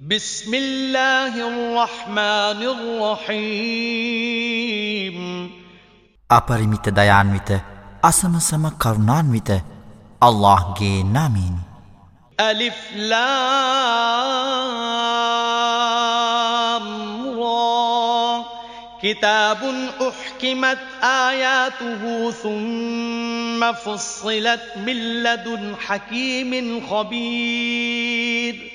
بسم الله الرحمن الرحيم අපරිමිත දයාන්විත අසමසම කරුණාන්විත අල්ලාහ්ගේ නාමයෙන් අලිෆ් ලාම් රා කිතාබුන් උහ්කිමත් آياته සුම්ම ෆුස්සිලත් من لدن හකීමින් ඛබීර්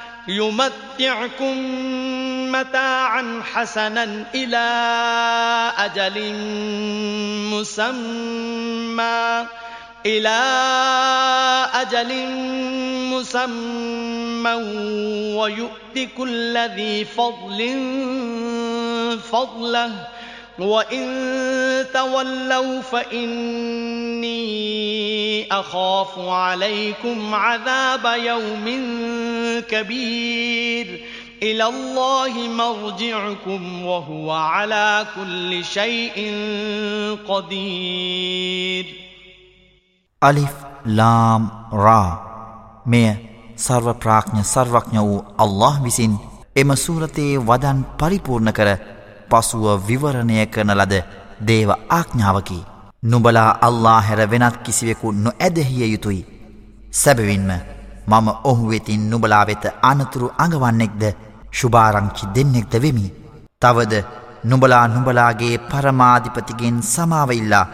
يمتعكم متاعا حسنا إلى أجل مسمى إلى أجل مسمى ويؤت كل ذي فضل فضله. وَإِن تَوَلَّوْا فَإِنِّي أَخَافُ عَلَيْكُمْ عَذَابَ يَوْمٍ كَبِيرٍ إِلَى اللَّهِ مَرْجِعُكُمْ وَهُوَ عَلَى كُلِّ شَيْءٍ قَدِيرٌ ألف لام را. මෙය سرو ප්‍රාඥ සර්වඥ الله අල්ලාහ් إما سورة ودن වදන් පරිපූර්ණ පසුව විවරණය කරන ලද දේව ආඥාවකි. නුබලා අල්ලා හැර වෙනත් කිසිවෙකු නො ඇදහිය යුතුයි. සැබවින්ම මම ඔහු වෙතින් නුබලා වෙත අනතුරු අඟවන්නෙක්ද ශුභාරංචි දෙන්නෙක්ද වෙමි. තවද නුබලා නුබලාගේ පරමාධිපතිගෙන් සමාවඉල්ලා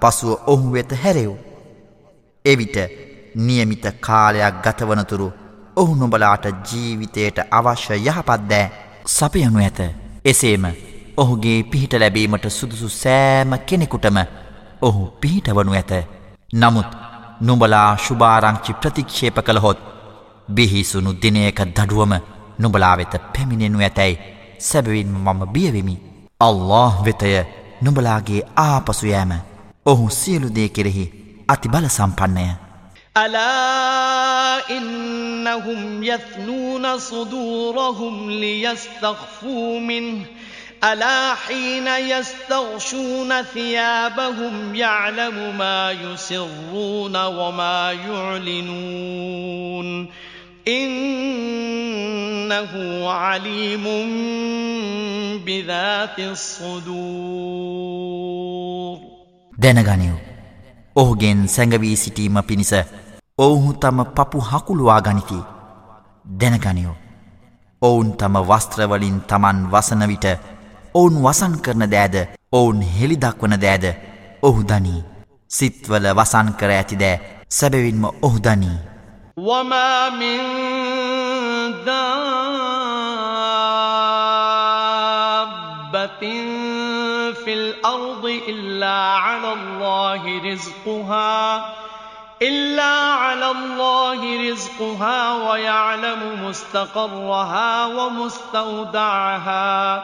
පසුව ඔහු වෙත හැරෙව්. එවිට නියමිත කාලයක් ගතවනතුරු ඔහු නොබලාට ජීවිතයට අවශ්‍ය යහපත් දෑ සපයනු ඇත. එසේම ඔහුගේ පිහිට ලැබීමට සුදුසු සෑම කෙනෙකුටම ඔහු පිහිටවනු ඇත. නමුත් නුඹලා ශුභාරංචි ප්‍රතික්ෂේප කළහොත් බිහිසුණු දිනයක දඩුවම නුඹලා වෙත පැමිණෙනු ඇතැයි සැබවින් මම බියවෙමි. අල්له වෙතය නුඹලාගේ ආපසුයෑම ඔහු සියලුදේ කෙරෙහි අති බල සම්පන්නය. ألا إنهم يثنون صدورهم ليستخفوا منه ألا حين يستغشون ثيابهم يعلم ما يسرون وما يعلنون إنه عليم بذات الصدور දැනගනිව්. ඔහුගෙන් සැඟවී සිටීම පිණිස ඔවුහු තම පපු හකුළුවා ගනිති. දැනගනියෝ. ඔවුන් තම වස්ත්‍රවලින් තමන් වසන විට ඔවුන් වසන් කරන දෑද ඔවුන් හෙළිදක්වන දෑද ඔහු දනී සිත්වල වසන් කර ඇති දෑ සැබවින්ම ඔහු දනී وما من دابة في الأرض إلا على الله رزقها إلا على الله رزقها ويعلم مستقرها ومستودعها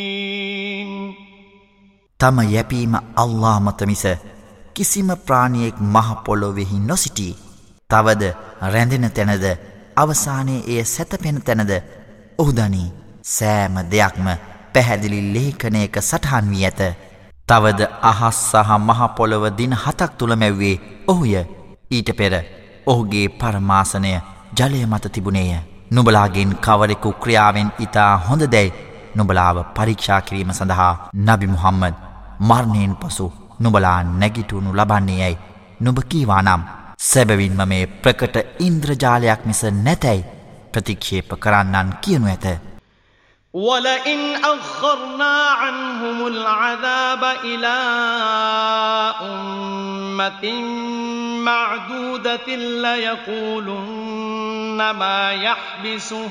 තම යැපීම අල්له මත මිස කිසිම ප්‍රාණියෙක් මහපොලොවෙහි නොසිටී. තවද රැඳෙන තැනද අවසානයේ එය සැතපෙන තැනද ඔහුදනී සෑම දෙයක්ම පැහැදිලි ලේඛනයක සටහන් වී ඇත. තවද අහස් සහ මහපොළොව දින හතක් තුළ මැව්වේ ඔහුය ඊට පෙර ඔහුගේ පරමාසනය ජලය මත තිබුණේය. නුබලාගෙන් කවරෙකු ක්‍රියාවෙන් ඉතා හොඳ දැයි නුබලාව පරීක්ෂා කිරීම සඳහා නබි මුහම්මද මර්ණයෙන් පසු නුබලා නැගිටුණු ලබන්නේ යැයි නුබ කීවානම් සැබවින්ම මේ ප්‍රකට ඉන්ද්‍රජාලයක් මිස නැතැයි ප්‍රතික්ෂේප කරන්නන් කියනු ඇත. ولئن أخرنا عنهم العذاب إلى أمة معدودة ليقولن ما يحبسه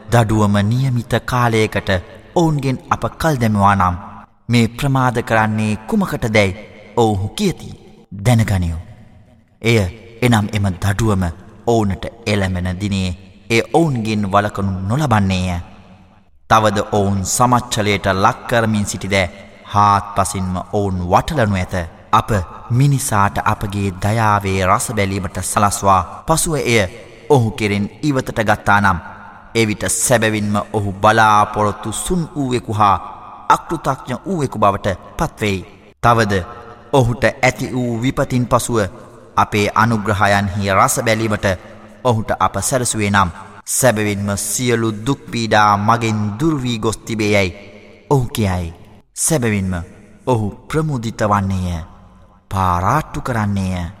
දඩුවම නියමිත කාලයකට ඔවුන්ගෙන් අප කල් දැමවා නම් මේ ප්‍රමාද කරන්නේ කුමකට දැයි ඔවුහු කියති දැනගනියෝ. එය එනම් එම දඩුවම ඔවුනට එළමෙන දිනේ ඒ ඔවුන්ගෙන් වලකනු නොලබන්නේය. තවද ඔවුන් සමච්චලයට ලක්කරමින් සිටිදෑ හාත් පසින්ම ඔවුන් වටලනු ඇත. අප මිනිසාට අපගේ දයාවේ රස බැලීමට සලස්වා පසුව එය ඔහු කෙරෙන් ඉවතට ගත්තා නම් එවිට සැබැවින්ම ඔහු බලාපොරොත්තු සුන් වූවෙකු හා අක්ෘතක්ඥ වූවෙකු බවට පත්වෙයි. තවද ඔහුට ඇති වූ විපතින් පසුව අපේ අනුග්‍රහයන්හි රස බැලීමට ඔහුට අප සැරසුවේ නම් සැබවින්ම සියලු දුක්පීඩා මගෙන් දුර්වී ගොස් තිබේ යැයි ඔහු කියයි. සැබවින්ම ඔහු ප්‍රමුදිත වන්නේය පාරාට්ටු කරන්නේය.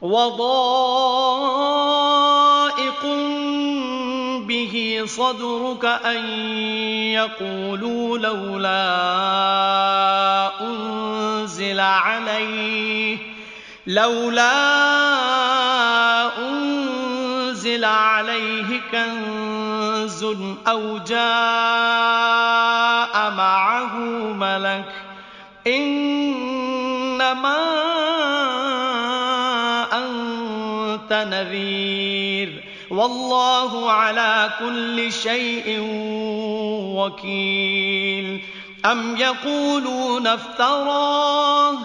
وضائق به صدرك أن يقولوا لولا أنزل عليه لولا أنزل عليه كنز أو جاء معه ملك إنما والله على كل شيء وكيل. أم يقولون افتراه؟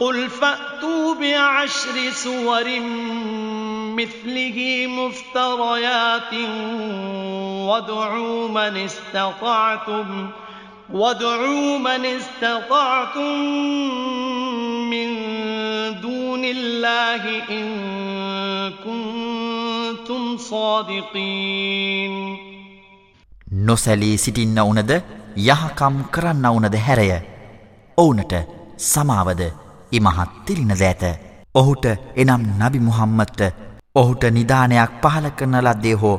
قل فأتوا بعشر سور مثله مفتريات وادعوا من استطعتم وادعوا من استطعتم من دون الله إن كنتم صادقين නොසැලී සිටින්න වුනද යහකම් කරන්න වුනද හැරය ඔවුනට සමාවද ඉමහත් තිරින දෑත ඔහුට එනම් නබි මුහම්මත්ත ඔහුට නිධානයක් පහල කරන ලද්දේ හෝ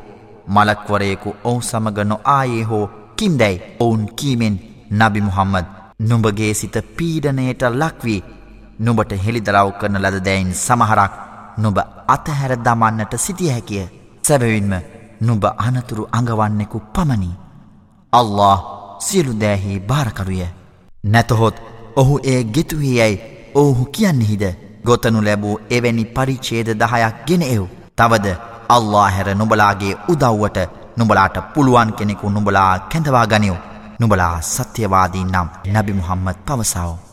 මලක්වරයෙකු ඔවු සමග නො ආයේ හෝ කින්දැයි ඔවුන් කීමෙන් නබි මුහම්මද නුඹගේ සිත පීඩනයට ලක්වී නුඹට හෙළිදරව් කරන ලද දැයින් සමහරක් නුබ අතහැර දමන්නට සිටිය හැකිය. සැබවින්ම නුබ අනතුරු අඟවන්නෙකු පමණි. අල්له සියලු දෑහි භාරකරුය නැතහොත් ඔහු ඒ ගෙතුහි යැයි ඔහු කියන්නෙහිද? ගොතනු ලැබූ එවැනි පරිච්චේද දහයක් ගෙන එව්. තවද අල්له හැර නුබලාගේ උදව්වට නුබලාට පුළුවන් කෙනෙකු නුබලා කැඳවා ගනිියෝ නුබලා සත්‍යවාදී නම් නැබි මුහම්මත් පවසාාව.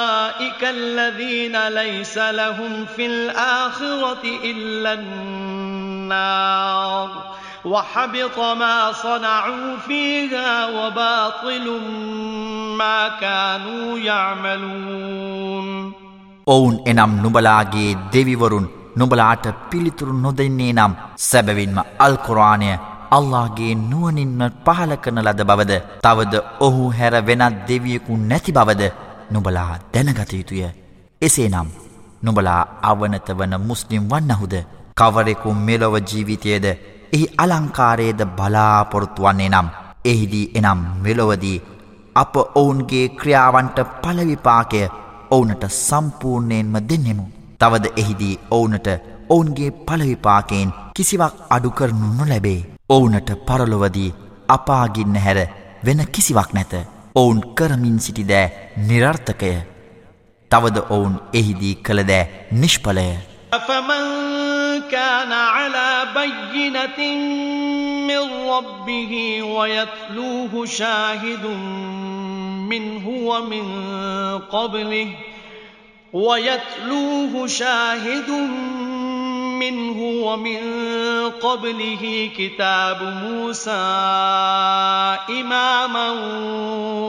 الذين ليس لهم في الآخرة إلا النار وحبط ما صنعوا فيها وباطل ما كانوا يعملون ඔවුන් එනම් නුබලාගේ දෙවිවරුන් නුබලාට පිළිතුරු නොදෙන්නේ නම් සැබවින්ම අල්කුරාණය අල්ලාගේ නුවනින්ම පහල කරන ලද බවද තවද ඔහු හැර වෙනත් දෙවියකු නැති බවද නුබලා දැනගත යුතුය එසේ නම් නුබලා අවනත වන මුස්ලිම් වන්නහුද කවරෙකු මෙලොව ජීවිතයද එහි අලංකාරයේද බලාපොරොත්තු වන්නේ නම් එහිදී එනම් මෙලොවදී අප ඔවුන්ගේ ක්‍රියාවන්ට පලවිපාකය ඔවුනට සම්පූර්ණයෙන්ම දෙන්නෙමු. තවද එහිදී ඔවුනට ඔවුන්ගේ පලවිපාකයෙන් කිසිවක් අඩුකරනු නොලැබේ. ඔවුනට පරලොවදී අපාගින්න හැර වෙන කිසිවක් නැත. ඔවුන් කරමින් සිටි දෑ නිරර්ථකය. තවද ඔවුන් එහිදී කළදෑ නිෂ්පලය. كان على بينة من ربه ويتلوه شاهد منه ومن قبله ويتلوه شاهد منه ومن قبله كتاب موسى إماما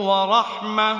ورحمة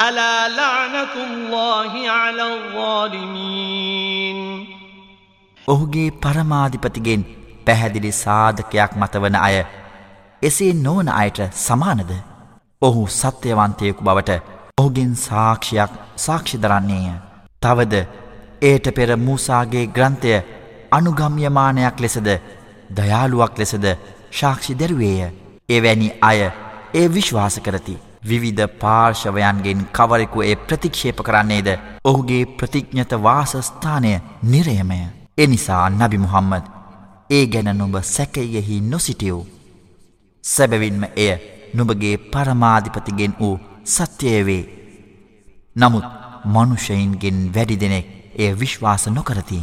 ألا لعنة الله على الظالمين ඔහුගේ පරමාධිපතිගෙන් පැහැදිලි සාධකයක් මතවන අය එසේ නොවන අයට සමානද ඔහු සත්‍යවන්තයෙකු බවට ඔහුගෙන් සාක්ෂයක් සාක්ෂිදරන්නේය තවද ඒට පෙර මූසාගේ ග්‍රන්ථය අනුගම්යමානයක් ලෙසද දයාළුවක් ලෙසද ශාක්ෂි දැරුවේය එවැනි අය ඒ විශ්වාස කරති විවිධ පාර්ශවයන්ගෙන් කවරෙකු ඒ ප්‍රතික්ෂේප කරන්නේද ඔහුගේ ප්‍රතිඥ්ඥත වාසස්ථානය නිරයමය එනිසා නබි මුහම්මද ඒ ගැන නුඹ සැකයෙහි නොසිටියව්. සැබවින්ම එය නුබගේ පරමාධිපතිගෙන් වූ සත්‍යයවේ. නමුත් මනුෂයින්ගෙන් වැඩි දෙනෙක් එය විශ්වාස නොකරති.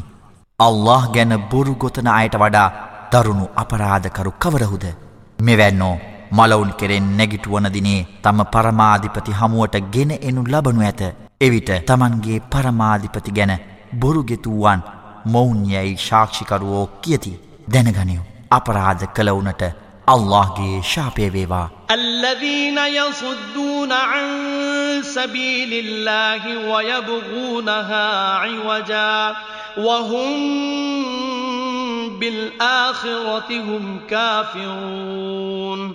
අල්له ගැන බොරු ගොතන අයට වඩා දරුණු අපරාධකරු කවරහුද. මෙවැන්නෝ මලවුන් කෙරෙන් නැගිටුවන දිනේ තම පරමාධිපති හමුවට ගෙන එනු ලබනු ඇත. එවිට තමන්ගේ පරමාධිපති ගැන බොරුගෙතුවන් මොවුන්යැයි ශාක්ෂිකරුවෝ කියති දැනගනිව. අපරාධ කළවුනට අල්لهගේ ශාපයවේවා. الذين يصدون عن سبيل الله ويبغونها عوجا وهم بالآخرة هم كافرون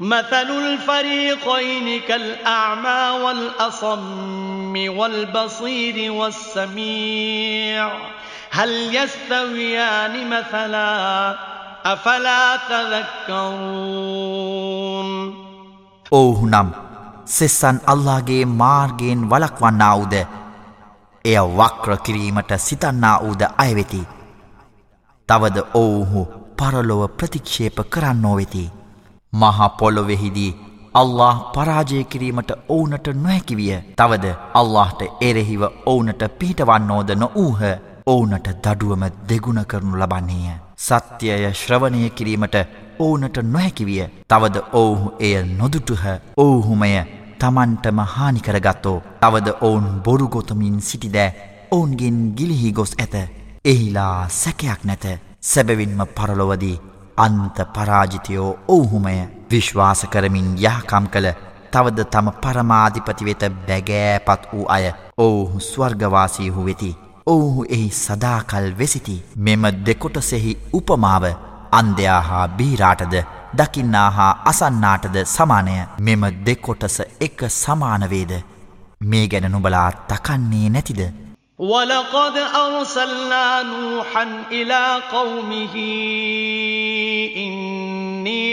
مثل الفريقين كالأعمى والأصم والبصير والسميع هل يستويان مثلا أفلا تذكرون ඔවුහු නම් සෙස්සන් අල්ලාගේ මාර්ගයෙන් වලක්වන්නා වූද එය වක්‍ර කිරීමට සිතන්නා වූද අයවෙති. තවද ඔවුහු පරලොව ප්‍රතික්ෂේප කරන්නෝ වෙති. මහපොලොවෙහිදී අල්له පරාජය කිරීමට ඕවුනට නොහැකිවිය තවද අල්لهට එරෙහිව ඕවුනට පිහිටවන්නෝද නොවූහ. ඕවුනට දඩුවම දෙගුණ කරනු ලබන්නේය. සත්‍යය ශ්‍රවණය කිරීමට ඕවුනට නොහැකිවිය තවද ඔවුහු එය නොදුටුහ. ඔවුහුමය තමන්ටම හානිකරගත්තෝ තවද ඔවුන් බොරුගොතමින් සිටිදෑ. ඔවුන්ගෙන් ගිලිහි ගොස් ඇත. එහිලා සැකයක් නැත. සැබවින්ම පරලොවදී අන්ත පරාජිතයෝ ඔවුහුමය විශ්වාස කරමින් යහකම් කළ තවද තම පරමාධිපති වෙත බැගෑපත් වූ අය ඔවුහු ස්වර්ගවාසීහු වෙති. ඔවුහු එහි සදාකල් වෙසිති මෙම දෙකොටසෙහි උපමාව අන්දයා හා බීරාටද දකින්නා හා අසන්නාටද සමානය මෙම දෙකොටස එක සමානවේද මේ ගැන නුබලා තකන්නේ නැතිද ولقد أرسلنا نوحا إلى قومه إني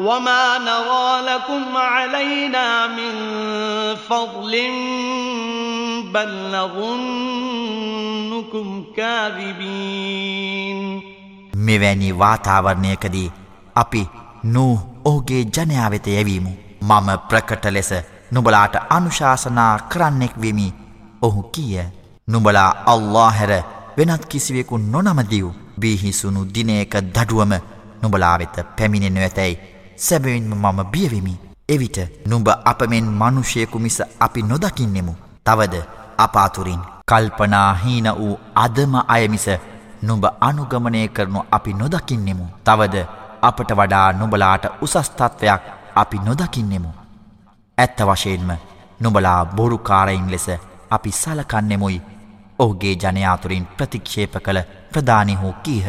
وما نرى لكم علينا من فضل بل نظنكم كاذبين මෙවැනි වාතාවරණයකදී අපි නූ ඔහුගේ ජනයා වෙත යැවීමු. මම ප්‍රකට ලෙස නුඹලාට අනුශාසනා කරන්නෙක් වෙමි. ඔහු කීය? නුඹලා අල්ලා හැර වෙනත් කිසිවෙකු නොනමදිව් බිහිසුණු දිනයක දඩුවම නුඹලා වෙත පැමිණෙනු ඇතැයි සැබවින්ම මම බියවෙමි එවිට නුඹ අපමෙන් මනුෂයකු මිස අපි නොදකින්නෙමු තවද අපාතුරින් කල්පනා හීන වූ අදම අයමිස නුඹ අනුගමනය කරනු අපි නොදකින්නෙමු. තවද අපට වඩා නුබලාට උසස්තත්වයක් අපි නොදකින්නෙමු. ඇත්ත වශයෙන්ම නුබලා බොරුකාරයින් ලෙස අපි සලකන්නෙමුයි ඔහුගේ ජනයාතුරින් ප්‍රතික්ෂේප කළ ප්‍රධානි හෝ කීහ.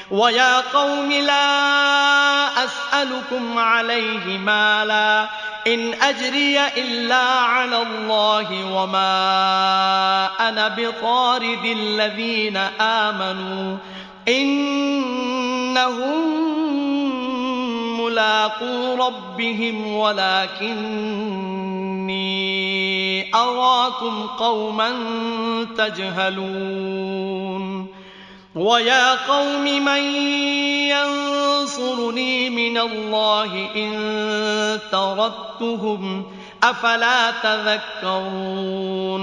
ويا قوم لا أسألكم عليه مالا إن أجري إلا على الله وما أنا بطارد الذين آمنوا إنهم ملاقو ربهم ولكني أراكم قوما تجهلون ويا قوم من ينصرني من الله إن تردتهم أفلا تذكرون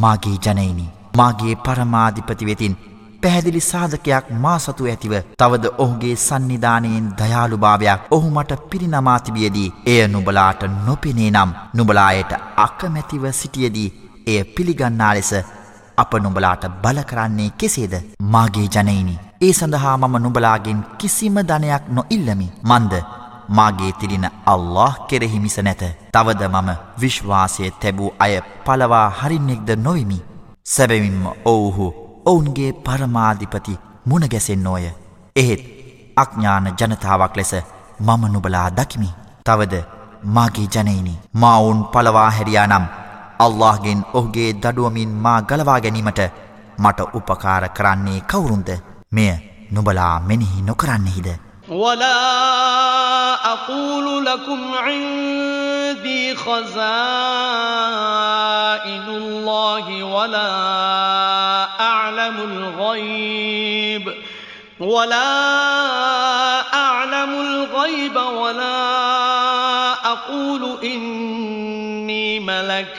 මාගේ ජනයිනි මාගේ පරමාධිපති වෙතින් පැහැදිලි සාධකයක් මා සතු ඇතිව තවද ඔහුගේ සන්නිධානයෙන් දයාළුභාවයක් ඔහු මට පිරිනමා තිබියදී එය නුබලාට නොපෙනේ නම් නුබලායට අකමැතිව සිටියදී එය පිළිගන්නා ලෙස අප නුඹලාට බල කරන්නේ කෙසේද? මාගේ ජනයිනි ඒ සඳහා මම නුඹලාගෙන් කිසිම ධනයක් නොඉල්ලමි. මන්ද මාගේ තිරින අල්له කෙරෙහි මිස නැත. තවද මම විශ්වාසය තැබූ අය පලවා හරින්නෙක්ද නොවිමි. සැබවින්ම ඔවුහු ඔවුන්ගේ පරමාධිපති මුණගැසෙන්නෝය එහෙත් අඥ්ඥාන ජනතාවක් ලෙස මම නුබලා දකිමි. තවද මාගේ ජනයිනි මවුන් පලවා හැරියා නම් අල්لهගෙන් ඔහුගේ දඩුවමින් මා ගලවා ගැනීමට මට උපකාර කරන්නේ කවුරුන්ද? මෙය නොබලා මෙනෙහි නොකරන්නෙහිද ولا أقول لكم عندي خزائن الله ولا أعلم الغيب ولا أعلم الغيب ولا أقول إني ملك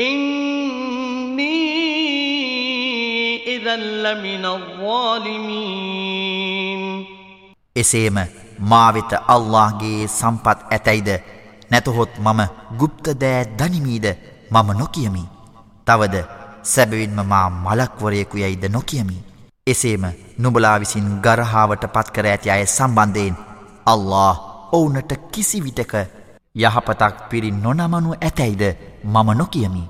ඉන්නී ඉදල්ලමින වාලිමීන් එසේම මාවිත අල්لهගේ සම්පත් ඇතැයිද? නැතහොත් මම ගුප්ත දෑ දනිමීද? මම නොකියමි. තවද සැබවින්ම මා මලක්වරයෙකු යයිද නොකියමි. එසේම නුබලා විසින් ගරහාාවට පත්කර ඇති අය සම්බන්ධයෙන් අල්له ඔවුනට කිසිවිටක යහපතක් පිරි නොනමනු ඇතැයිද? මම නොකියමි.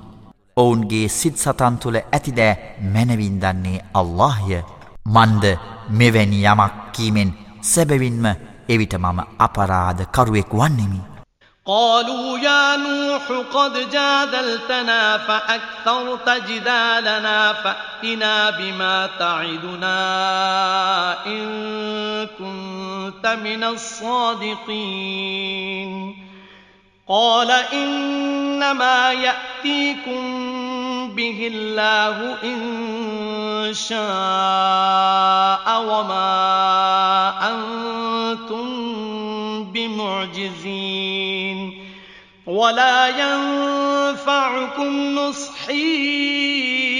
ඔවුන්ගේ සිත් සතන් තුළ ඇතිදෑ මැනවින් දන්නේ අල්لهය මන්ද මෙවැනි යමක් කීමෙන් සැබවින්ම එවිට මම අපරාධ කරුවෙක් වන්නෙමි. قالوا يا نوح قد جادلتنا فأكثرت جدالنا فأتنا بما تعدنا إن كنت من الصادقين قال إنما يأتيكم به الله إن شاء وما أنتم بمعجزين ولا ينفعكم نصحي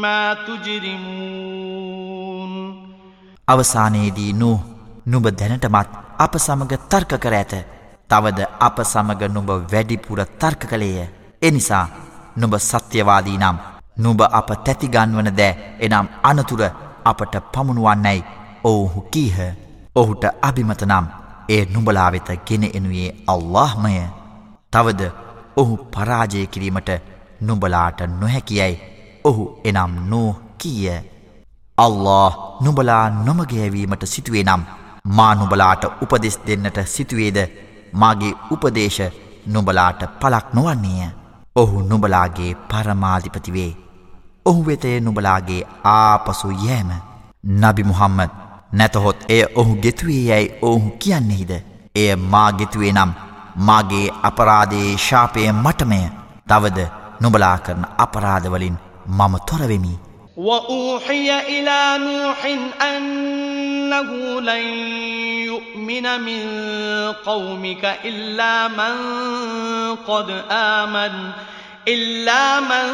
مما تجرمون අවසානයේදී නූ නුඹ දැනටමත් අප සමග තර්ක කර ඇත. තවද අප සමග නුඹ වැඩිපුර තර්ක කළේය. එනිසා නුඹ සත්‍යවාදී නම් නුඹ අප තැතිගන්වන දෑ එනම් අනතුර අපට පමුණුවන්නැයි ඔවුහු කීහ. ඔහුට අභිමත නම් ඒ නුඹලා වෙත ගෙන එනුයේ අල්لهමය. තවද ඔහු පරාජය කිරීමට නුඹලාට නොහැකියයි ඔහු එනම් නෝ කීය. අල්له නුඹලා නොමගෑවීමට සිතුවේ නම් මා නුබලාට උපදෙස් දෙන්නට සිතුවේද මාගේ උපදේශ නුබලාට පලක් නොවන්නේය. ඔහු නුබලාගේ පරමාධිපතිවේ ඔහු වෙතය නුබලාගේ ආපසු යෑම. නබි මුහම්මද නැතහොත් එය ඔහු ගෙතුවේ යැයි ඔහු කියන්නෙහිද. එය මා ගෙතුවේ නම් මාගේ අපරාදයේ ශාපය මටමය. තවද නොබලා කරන අපරාධවලින් මම තොරවෙමි. وأوحي إلى نوح أنه لن يؤمن من قومك إلا من قد آمن إلا من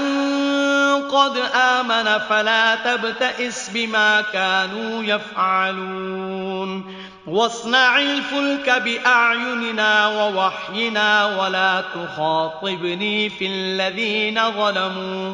قد آمن فلا تبتئس بما كانوا يفعلون واصنع الفلك بأعيننا ووحينا ولا تخاطبني في الذين ظلموا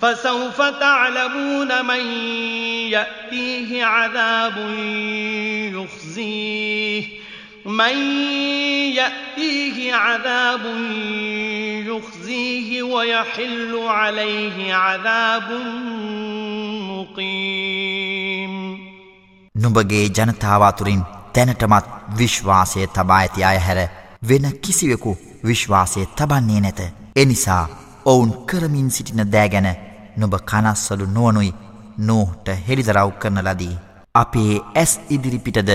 فسوف تعلمون من يأتيه عذاب يخزيه من يأتيه عذاب يخزيه ويحل عليه عذاب مقيم නුඹගේ ජනතාව අතුරින් දැනටමත් විශ්වාසය තබා ඇති අය හැර වෙන කිසිවෙකු විශ්වාසය තබන්නේ නැත. එනිසා ඔවුන් කරමින් සිටින දෑගැන නුඹ කනස්සලු නුවනුයි නෝහට හෙළිදරව් කරන ලදී. අපේ ඇස් ඉදිරිපිටද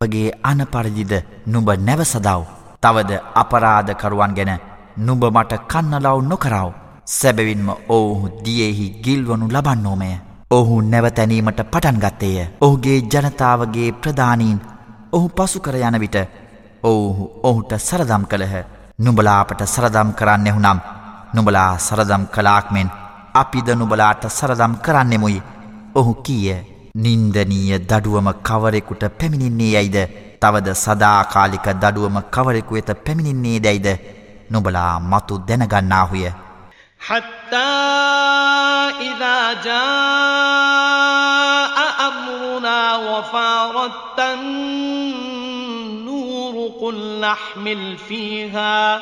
ඔබගේ අනපරදිද නුඹ නැවසදව්. තවද අපරාධකරුවන් ගැන නුඹ මට කන්නලව් නොකරව. සැබවින්ම ඔවුහු දියෙහි ගිල්වනු ලබන්නෝමය. ඔහු නැවතැනීමට පටන්ගත්තේය. ඔහුගේ ජනතාවගේ ප්‍රධානීන් ඔහු පසුකර යන විට ඔවුහු ඔහුට සරදම් කළහ. නුඹලාපට සරදම් කරන්නෙහුනම් නුඹලා සරදම් කලාක්මෙන් අපිද නුබලාට සරදම් කරන්නෙමුයි. ඔහු කීය නින්දනීය දඩුවම කවරෙකුට පැමිණින්නේ යයිද තවද සදාකාලික දඩුවම කවරෙකු වෙත පැමිණින්නේ දැයිද නොබලා මතු දැනගන්නාහුය حتى إذا جاء أمرنا وفارت النور قل نحمل فيها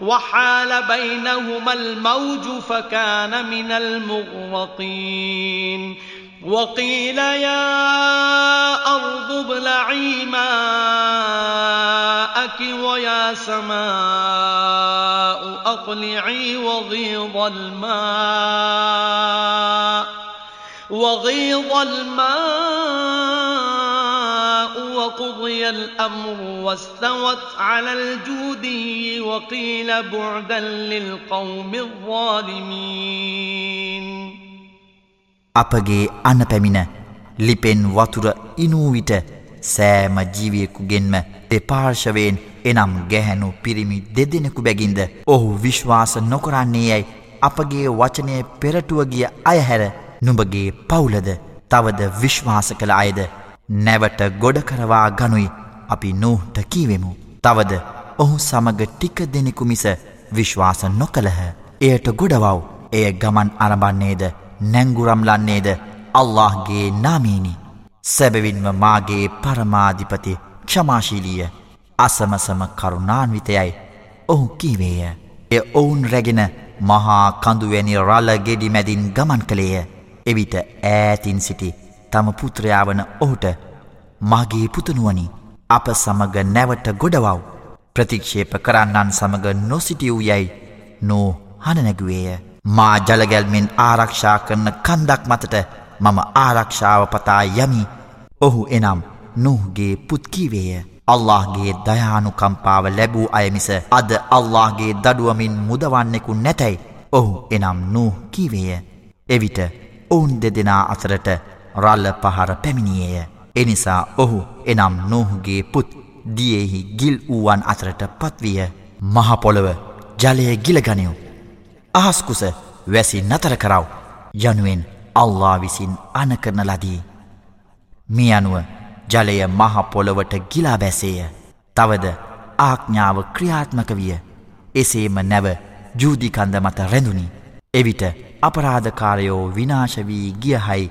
وحال بينهما الموج فكان من المغرقين. وقيل يا أرض ابلعي ماءك ويا سماء أقلعي وغيض الماء وغيض الماء وقضي الأمر واستوت على الجودي وقيل بعدا للقوم الظالمين අපගේ අන්න පැමිණ ලිපෙන් වතුර ඉනූ විට සෑම ජීවියෙකුගෙන්ම දෙපාර්ශවයෙන් එනම් ගැහැනු පිරිමි දෙදෙනෙකු බැගින්ද ඔහු විශ්වාස නොකරන්නේ යැයි අපගේ වචනය පෙරටුවගිය අයහැර නුඹගේ පවුලද තවද විශ්වාස කළ අයද නැවට ගොඩකරවා ගනුයි අපි නූහට කීවෙමු. තවද ඔහු සමග ටික දෙනෙකු මිස විශ්වාස නොකළහ. එයට ගොඩවව් එය ගමන් අරබන්නේද නැංගුරම්ලන්නේද අල්لهගේ නාමීනි. සැබවින්ම මාගේ පරමාධිපති ක්ෂමාශීලිය අසමසම කරුණාන්විතයයි ඔහු කීවේය. එය ඔවුන් රැගෙන මහා කඳුවැනි රල්ල ගෙඩි මැදින් ගමන් කළේය. එවිට ඈතින් සිටි තම පුත්‍රයා වන ඔහුට මගේ පුතනුවනි අප සමග නැවට ගොඩවව්. ප්‍රතික්ෂේප කරන්නන් සමඟ නොසිටියූ යැයි නෝ හනනැගුවේය මා ජලගැල්මෙන් ආරක්ෂා කරන කන්දක් මතට මම ආරක්ෂාව පතා යමි. ඔහු එනම් නොහුගේ පුත්කිවේය අල්لهගේ දයානුකම්පාව ලැබූ අයමිස අද අල්لهගේ දඩුවමින් මුදවන්නෙකු නැතැයි ඔහු එනම් නූ කිවේය. එවිට ඔවුන් දෙදෙනා අතරට රල්ල පහර පැමිණියේය. එනිසා ඔහු එනම් නෝහුගේ පුත් දියෙහි ගිල් වූවන් අතරට පත්විය මහපොළව ජලය ගිලගනයු. අහස්කුස වැසි නතර කරව යනුවෙන් අල්ලා විසින් අනකරන ලදී. මේ අනුව ජලය මහපොළොවට ගිලා බැසේය. තවද ආඥාව ක්‍රියාත්මක විය. එසේම නැව ජූදිකන්ද මත රැඳුනි. එවිට අපරාධකාරයෝ විනාශ වී ගියහයි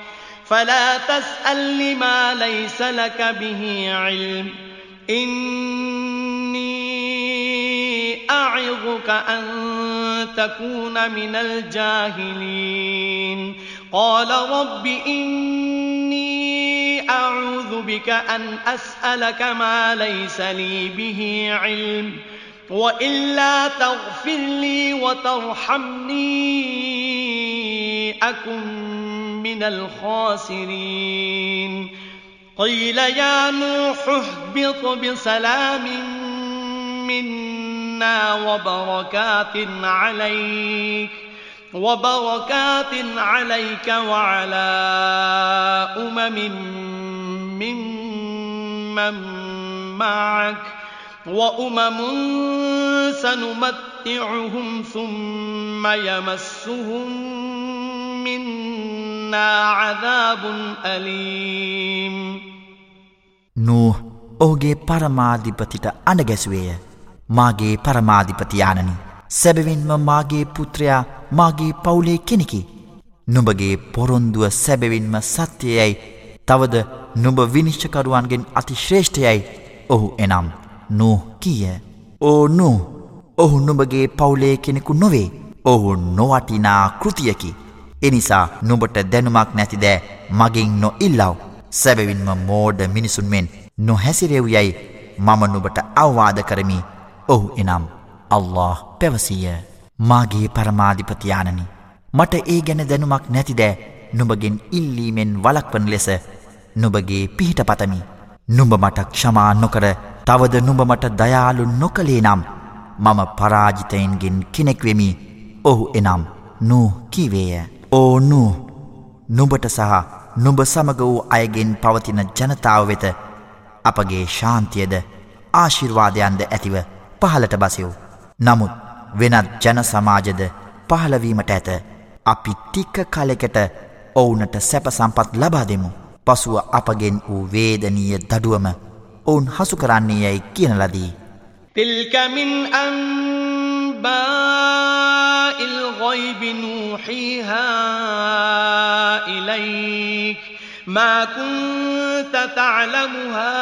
فلا تسأل لما ليس لك به علم. أعظك أن تكون من الجاهلين. قال رب إني أعوذ بك أن أسألك ما ليس لي به علم. وإلا تغفر لي وترحمني أكن من الخاسرين. قيل يا نوح اهبط بسلام منا وبركات عليك وبركات عليك وعلى أمم ممن معك. وأمم سنمتعهم ثم يمسهم منا عذاب أليم නූ ඔහුගේ පරමාධිපතිට අඩගැස්වේය මාගේ පරමාධිපතියානනි. සැබවින්ම මාගේ පුත්‍රයා මාගේ පවුලේ කෙනෙකි. නුඹගේ පොරොන්දුව සැබවින්ම සත්‍යයයි තවද නුඹ විනිශ්චකරුවන්ගෙන් අති ශ්‍රේෂ්ඨයයි ඔහු එනම් නූ කියය. ඕ නූ ඔහු නුඹගේ පවුලේ කෙනෙකු නොවේ. ඔහු නොවටිනා කෘතියකි. එනිසා නුඹට දැනුමක් නැතිදෑ මගින් නො ඉල්ලව්. සැබවින්ම මෝඩ මිනිසුන්මෙන් නොහැසිරෙව් යැයි මම නුබට අවවාද කරමි ඔහු එනම් අල්له පැවසීය මාගේ පරමාධිපතියානනි මට ඒ ගැන දැනුමක් නැතිදෑ නුබගෙන් ඉල්ලීමෙන් වලක්වන ලෙස නුබගේ පිහිට පතමි නුඹ මට ක්ෂමා නොකර තවද නුඹ මට දයාලු නොකළේ නම් මම පරාජිතයින්ගෙන් කෙනෙක්වෙමි ඔහු එනම් නූ කීවේය ඕ නූ නුඹට සහ නුඹ සමග වූ අයගෙන් පවතින ජනතාව වෙත අපගේ ශාන්තියද ආශිර්වාදයන්ද ඇතිව පහලට බසයව්. නමුත් වෙනත් ජන සමාජද පහලවීමට ඇත අපි ටික්ක කලෙකට ඔවුනට සැප සම්පත් ලබා දෙමු. පසුව අපගෙන් වූ වේදනීය දඩුවම ඔවුන් හසු කරන්නේ යැයි කියන ලදී. තිල්කමින් අම්බා الغيب نوحيها إليك ما كنت تعلمها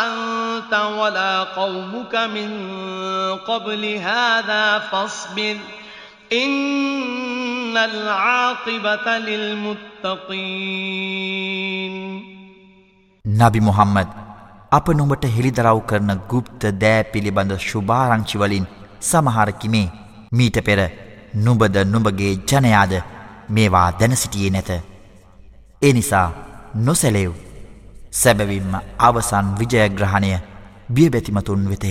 أنت ولا قومك من قبل هذا فاصبر إن العاقبة للمتقين නබි මුහම්මද් අප නුඹට හෙළිදරව් කරන ගුප්ත දෑ පිළිබඳ ශුභාරංචිවලින් සමහරකිමේ මීට පෙර නුඹද නුඹගේ ජනයාද මේවා දැන සිටියේ නැත. ඒ නිසා නොසැලෙව් සැබවින්ම අවසන් විජයග්‍රහණය බියබැතිමතුන් වෙතය.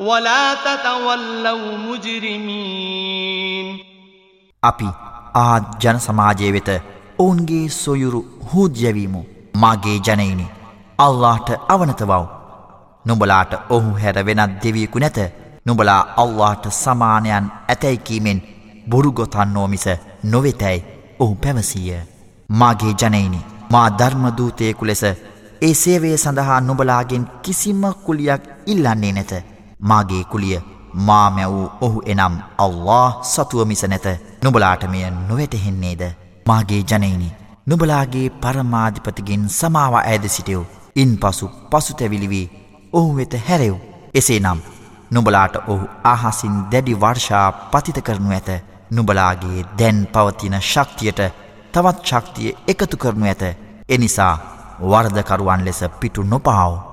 ولا تتولوا مجرمين අපි ආත් ජන සමාජය වෙත ඔවුන්ගේ සොයුරු හූද්‍යවීමු මාගේ ජනයිනි අල්ලාට අවනතවව් නුඹලාට ඔහු හැර වෙනත් දෙවියකු නැත නුඹලා අල්ලාට සමානයන් ඇතැයිකීමෙන් බොරුගොතන්නෝ මිස නොවෙතැයි ඔහු පැවසීය මාගේ ජනයිනි මා ධර්මදූතයකු ලෙස ඒ සේවය සඳහා නුබලාගෙන් කිසිම කුලියක් ඉල්ලන්නේ නැත මාගේ කුලිය මාමැවූ ඔහු එනම් අල්له සතුව මිස නැත. නුබලාට මෙය නොවැටහෙන්නේද? මාගේ ජනයිනි නුබලාගේ පරමාධිපතිගෙන් සමාව ඇද සිටයව් ඉන් පසු පසුතැවිලිවී ඔහු වෙත හැරෙව්. එසේ නම් නුබලාට ඔහු අහසින් දැඩි වර්ෂා පතිත කරනු ඇත. නුබලාගේ දැන් පවතින ශක්තියට තවත් ශක්තිය එකතු කරනු ඇත. එනිසා වර්ධකරුවන් ලෙස පිටු නොපාව.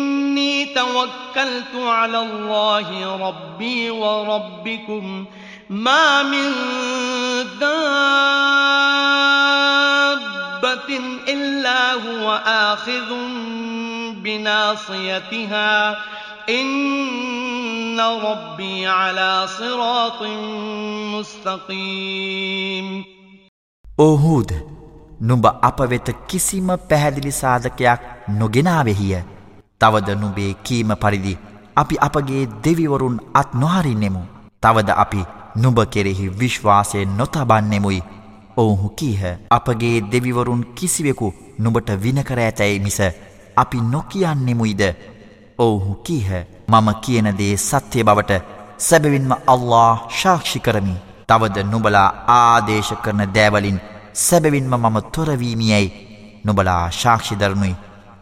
توكلت على الله ربي وربكم ما من دابة إلا هو آخذ بناصيتها إن ربي على صراط مستقيم أوهود නුඹ අප වෙත කිසිම පැහැදිලි සාධකයක් නොගෙනාවෙහිය. තවද නුබේ කීම පරිදි අපි අපගේ දෙවිවරුන් අත් නොහරින්නෙමු. තවද අපි නුඹ කෙරෙහි විශ්වාසය නොතබන්නෙමුයි. ඔවුහු කීහ අපගේ දෙවිවරුන් කිසිවෙකු නුඹට විනකර ඇතැයි මිස අපි නොකියන්නෙමුයිද. ඔවුහු කීහ මම කියනදේ සත්‍යය බවට සැබවින්ම අල්له ශාක්ෂි කරමි. තවද නුබලා ආදේශ කරන දෑවලින් සැබවින්ම මම තොරවීමියයි නොබලා ශාක්ෂිදරනුයි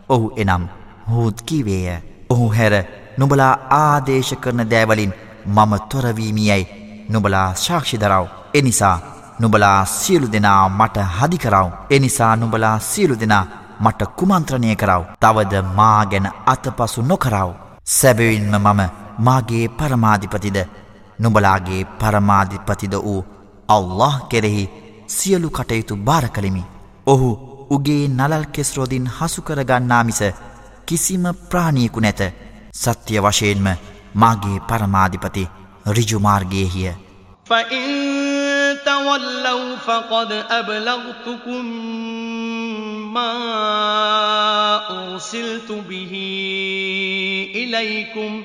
ඔහු එනම් හූත්කිවේය ඔහු හැර නුබලා ආදේශ කරන දෑවලින් මම තොරවීමියයි නුබලා ශාක්ෂිදරව එනිසා නුබලා සියලු දෙනා මට හදිකරව එනිසා නුබලා සියලු දෙනා මට කුමන්ත්‍රණය කරව. තවද මා ගැන අතපසු නොකරව. සැබවින්ම මම මාගේ පරමාධිපතිද? නුබලාගේ පරමාධිපතිද වූ අල්له කෙරෙහි සියලු කටයුතු භාර කළෙමි. ඔහු උගේ නලල් කෙස්රෝදින් හසුකරගන්නා මිස කිසිම ප්‍රාණියකු නැත සත්‍ය වශයෙන්ම මාගේ පරමාධිපති රිජුමාර්ගයහිය. فَإِن تَوَلَّوْا فَقَدْ أَبْلَغْتُكُم مَّا أُرْسِلْتُ بِهِ إِلَيْكُمْ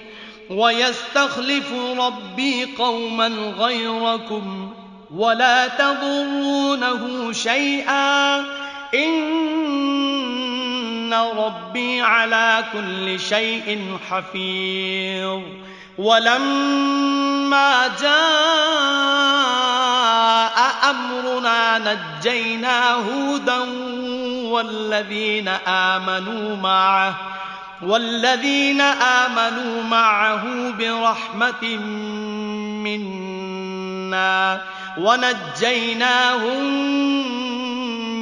وَيَسْتَخْلِفُ رَبِّي قَوْمًا غَيْرَكُمْ ولا تضرونه شيئا إن ربي على كل شيء حفيظ ولما جاء أمرنا نجينا هودا والذين آمنوا معه والذين آمنوا معه برحمة منا ونجيناهم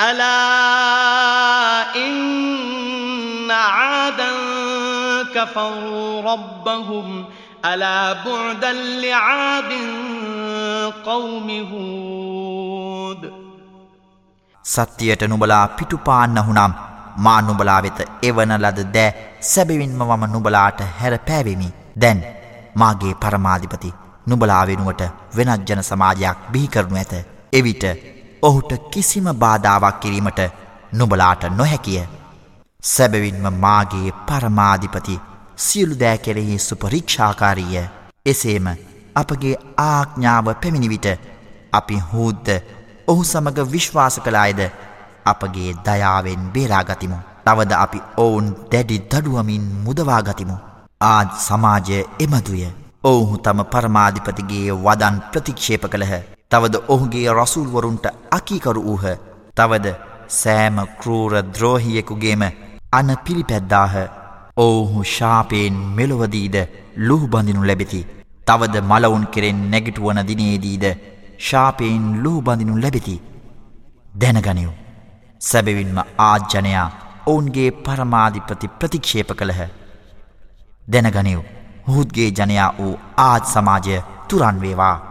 ألا إن عادا كفروا ربهم ألا بعدا لعاد قوم هود සත්‍යයට නුබලා පිටුපාන්නහුනම් මා නුබලා වෙත එවන ලද දෑ සැබවින්ම මම නුබලාට හැර පෑවෙමි දැන් මාගේ පරමාධිපති නුබලා වෙනුවට වෙනත් ජන සමාජයක් බිහිකරනු ඇත එවිට ඔහුට කිසිම බාධාවක් කිරීමට නුබලාට නොහැකිය. සැබවින්ම මාගේ පරමාධිපති සියලු දෑ කෙරෙහි සුපරීක්ෂාකාරීය. එසේම අපගේ ආඥාව පැමිණිවිට අපි හූද්ද ඔහු සමඟ විශ්වාස කලායද අපගේ දයාවෙන් බේරාගතිමු. තවද අපි ඔවුන් දැඩි දඩුවමින් මුදවාගතිමු. ආජ් සමාජය එමදුය. ඔවුහු තම පරමාධිපතිගේ වදන් ප්‍රතික්ෂේප කළහ. තවද ඔහුගේ රසුල්වරුන්ට අකීකරු වූහ. තවද සෑම කරූර ද්‍රෝහියෙකුගේම අන පිළිපැද්දාහ. ඔවුහු ශාපයෙන් මෙලොවදීද ලුහුබඳිනු ලැබෙති. තවද මලවුන් කෙරෙන් නැගිටුවන දිනේදීද ශාපයෙන් ලුහුබඳිනු ලැබෙති. දැනගනිව් සැබවින්ම ආජ්ජනයා ඔවුන්ගේ පරමාධිපති ප්‍රතික්ෂේප කළහ. දැනගනිව් හුද්ගේ ජනයා වූ ආජ් සමාජය තුරන් වේවා.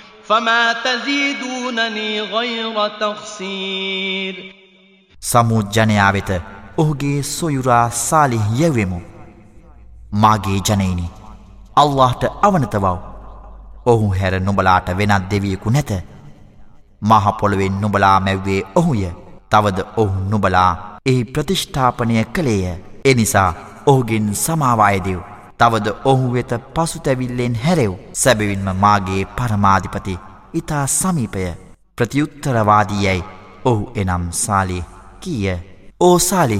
فما تزيدونني غير تخسير සමුත් ජනයා වෙත ඔහුගේ සොයුරා සාලිහ් යැවෙමු. මාගේ ජනයිනි අල්لهට අවනතවව්. ඔහු හැර නුඹලාට වෙනත් දෙවියෙකු නැත. මහපොළොවෙන් නුඹලා මැව්වේ ඔහුය. තවද ඔහු නුඹලා එහි ප්‍රතිෂ්ඨාපනය කළේය. එනිසා ඔහුගෙන් සමාවායදෙව්. තවද ඔහු වෙත පසුතැවිල්ලෙන් හැරෙව්. සැබවින්ම මාගේ පරමාධිපති ඉතා සමීපය. ප්‍රතියුත්තරවාදීයැයි ඔහු එනම් සාලි කීය. ඕසාලි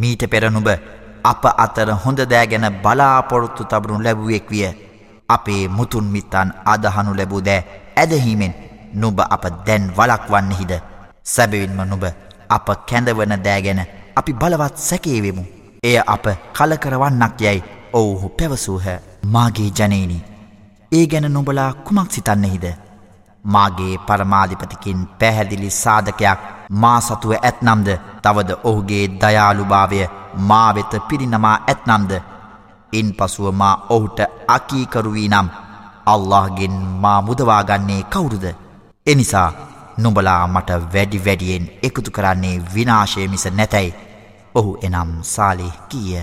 මීට පෙරනුබ අප අතර හොඳ දෑ ගැන බලාපොරොත්තු තබනු ලැබුවෙක් විය. අපේ මුතුන් මිත්තන් අදහනු ලැබූ දෑ ඇදහීමෙන් නුබ අප දැන් වලක්වන්නෙහිද සැබවින්ම නුබ අප කැඳවන දෑගැන අපි බලවත් සැකේවෙමු. එය අප කලකරවන්නක් යැයි ඔවුහු පැවසූහ මාගේ ජනීනි. ඒ ගැන නොබලා කුමක් සිතන්නෙහිද. මාගේ පරමාධිපතිකින් පැහැදිලි සාධකයක් මා සතුව ඇත්නම්ද තවද ඔහුගේ දයාළුභාවය මා වෙත පිරිනමා ඇත්නම්ද ඉන් පසුව මා ඔහුට අකීකරුවී නම් අල්لهගෙන් මා මුදවාගන්නේ කවුරුද එනිසා නුඹලා මට වැඩි වැඩියෙන් එකතු කරන්නේ විනාශය මිස නැතැයි ඔහු එනම් සාලෙ කීය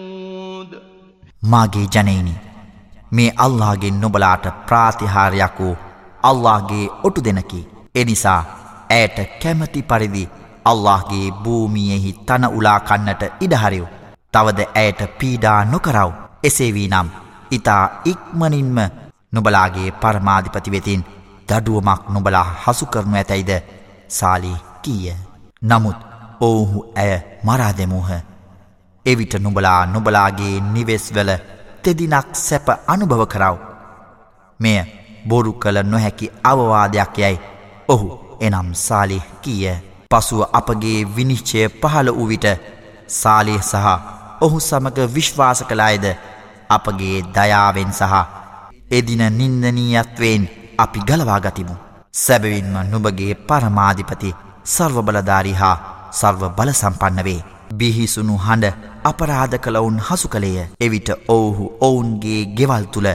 මාගේ ජනයිනි මේ අල්ලාගේ නොබලාට ප්‍රාතිහාරයක් වූ අල්ලාගේ ඔටු දෙනකි එනිසා ඇයට කැමති පරිදි අල්لهගේ භූමියෙහි තන උලා කන්නට ඉඩහරිව්. තවද ඇයට පීඩා නොකරව. එසේ වී නම් ඉතා ඉක්මනින්ම නොබලාගේ පරමාධිපති වෙතින් දඩුවමක් නොබලා හසු කරනු ඇතැයිද සාලි කීය. නමුත් ඔවුහු ඇය මරා දෙමූහ. එවිට නුබලා නොබලාගේ නිවෙස්වල තෙදිනක් සැප අනුභව කරව. මෙය බොරු කළ නොහැකි අවවාදයක් යැයි ඔහු එනම් සාලිහ කීය. පසුව අපගේ විනිශ්චය පහළ වූ විට සාලිය සහ ඔහු සමග විශ්වාස කළායද අපගේ දයාවෙන් සහ එදින නින්දනීයත්වයෙන් අපි ගලවාගතිමු. සැබවින්ම නුබගේ පරමාධිපති සර්වබලධාරි හා සර්ව බලසම්පන්න වේ. බිහිසුණු හඬ අපරාධ කළවුන් හසු කළේය. එවිට ඔවුහු ඔවුන්ගේ ගෙවල් තුළ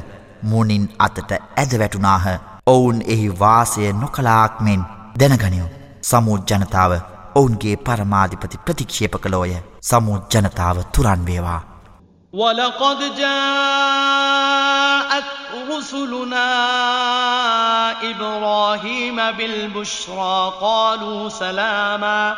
මුනින් අතට ඇද වැටුනාහ. ඔවුන් එහි වාසය නොකලාක් මෙන් දැනගනියෝ. සමුූ ජනතාව ඔවුන්ගේ පරමාධිපති ප්‍රතික්ෂේප කළෝය සමුූ ජනතාව තුරන් වේවා. ولقد جاءت رسلنا إبراهيم بالبشرى قالوا سلاما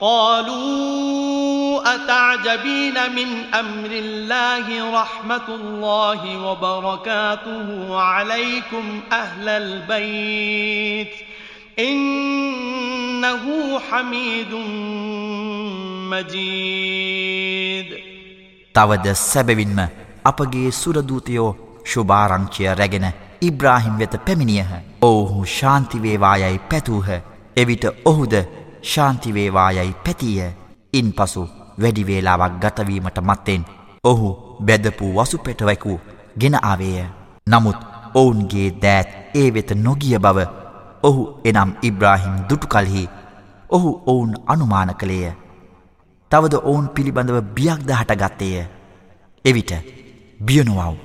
قالوا أتعجبين من أمر الله رحمة الله وبركاته عليكم أهل البيت إنه حميد مجيد තවද සැබවින්ම අපගේ සුරදූතයෝ ශුභාරංචිය රැගෙන ඉබ්‍රාහිම් වෙත පැමිණියහ. ඔවුහු ශාන්තිවේවායයි පැතූහ. එවිට ඔහුද ශාන්තිවේවායයි පැතිය. ඉන් පසු වැඩිවේලාවක් ගතවීමට මත්තෙන් ඔහු බැදපු වසුපෙටවැකු ගෙන ආවේය. නමුත් ඔවුන්ගේ දෑත් ඒ වෙත නොගිය බව ඔහු එනම් ඉබ්‍රාහිම් දුටු කල්හි ඔහු ඔවුන් අනුමාන කළේය. තවද ඔවුන් පිළිබඳව බියක්ද හටගත්තේය. එවිට බියනුවව්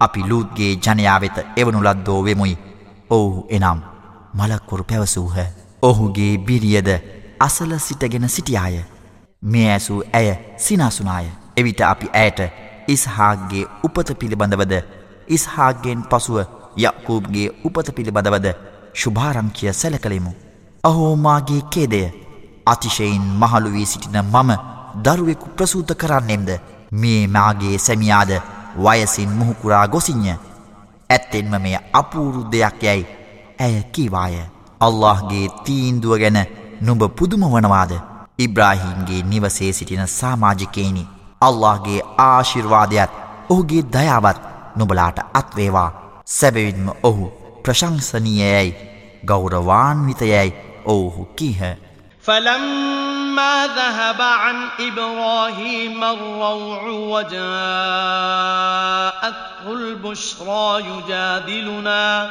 අපි ලූත්ගේ ජනයාවෙත එවනු ලද්දෝ වෙමුයි ඔවුහු එනම් මලක්කුරු පැවසූහ ඔහුගේ බිරියද අසල සිටගෙන සිටියාය. මේ ඇසූ ඇය සිනාසුනාය. එවිට අපි ඇයට ඉස්හාගේ උපත පිළිබඳවද ඉස්හාගෙන් පසුව යක්කූබ්ගේ උපත පිළිබඳවද ශුභාරංකිය සැල කළෙමු අහෝමාගේ කේදය අතිශයින් මහළු වී සිටින මම දරුවෙකු ප්‍රසූත කරන්නෙම්ද? මේ මාගේ සැමියාද වයසින් මුහුකුරා ගොසින්ය. ඇත්තෙන්ම මෙය අපූරු දෙයක් යැයි ඇය කීවාය. අල්لهගේ තීන්දුව ගැන නුඹ පුදුම වනවාද ඉබ්‍රාහීම්ගේ නිවසේ සිටින සාමාජිකයනි අල්لهගේ ආශිර්වාදයත් ඔහුගේ දයාවත් නුබලාට අත්වේවා සැබවින්ම ඔහු ප්‍රශංසනීයයයි ගෞරවාන්විතයයි ඔවුහු කීහ. فلما ذهب عن إبراهيم الروع وجاءته البشرى يجادلنا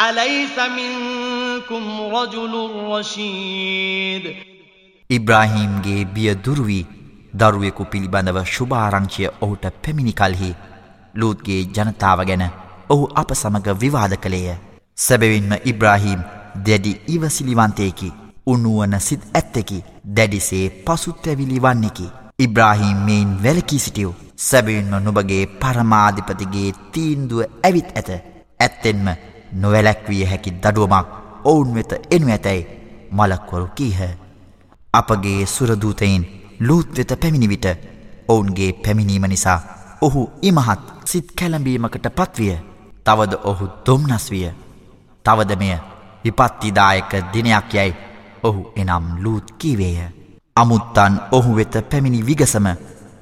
أليس منكم رجل رشيد ඉබ්‍රාහීම්ගේ බිය දුරුවී දරුවෙකු පිළිබඳව ශුභාරංචිය ඔහුට පැමිණි කල්හි ලූත්ගේ ජනතාව ගැන ඔහු අප සමඟ විවාද කළේය. සැබවින්ම ඉබ්‍රාහීම් දැඩි ඉවසිලිවන්තයකි උනුවන සිත් ඇත්තකි දැඩිසේ පසුත්තැවිලි වන්නෙකි. ඉබ්‍රාහීම් මෙයින් වැලකී සිටියව් සැබවින්ම නුබගේ පරමාධිපතිගේ තීන්දුව ඇවිත් ඇත ඇත්තෙන්ම නොවැලැක්විය හැකි දඩුවමක් ඔවුන් වෙත එනු ඇතැයි මලක්වරු කීහ. අපගේ සුරදූතයින් ලූත් වෙත පැමිණිවිට ඔවුන්ගේ පැමිණීම නිසා ඔහු ඉමහත් සිත් කැලඹීමකට පත්විය. තවද ඔහු දොම්නස් විය. තවද මෙය විපත්තිදායක දිනයක් යැයි ඔහු එනම් ලූත් කීවේය. අමුත්තන් ඔහු වෙත පැමිණි විගසම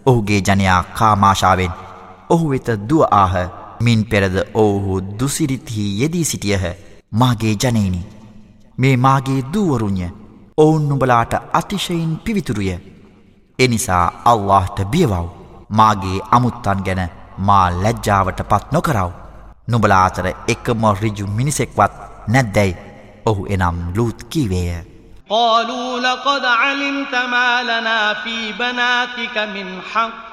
ඔහුගේ ජනයා කාමාශාවෙන් ඔහු වෙත දුව ආහ. මින් පෙරද ඔවුහු දුසිරිත්හි යෙදී සිටියහ. මාගේ ජනයිනි මේ මාගේ දූවරුණ්ය ඔවුන් නුබලාට අතිශයින් පිවිතුරුය. එනිසා අල්لهට බියවව්. මාගේ අමුත්තන් ගැන මා ලැජ්ජාවට පත් නොකරව නුබලාතර එකම රිජු මිනිසෙක්වත් නැද්දැයි ඔහු එනම් ලූත් කීවේය. قالوا لقد علمت ما لنا في بناتك من حق.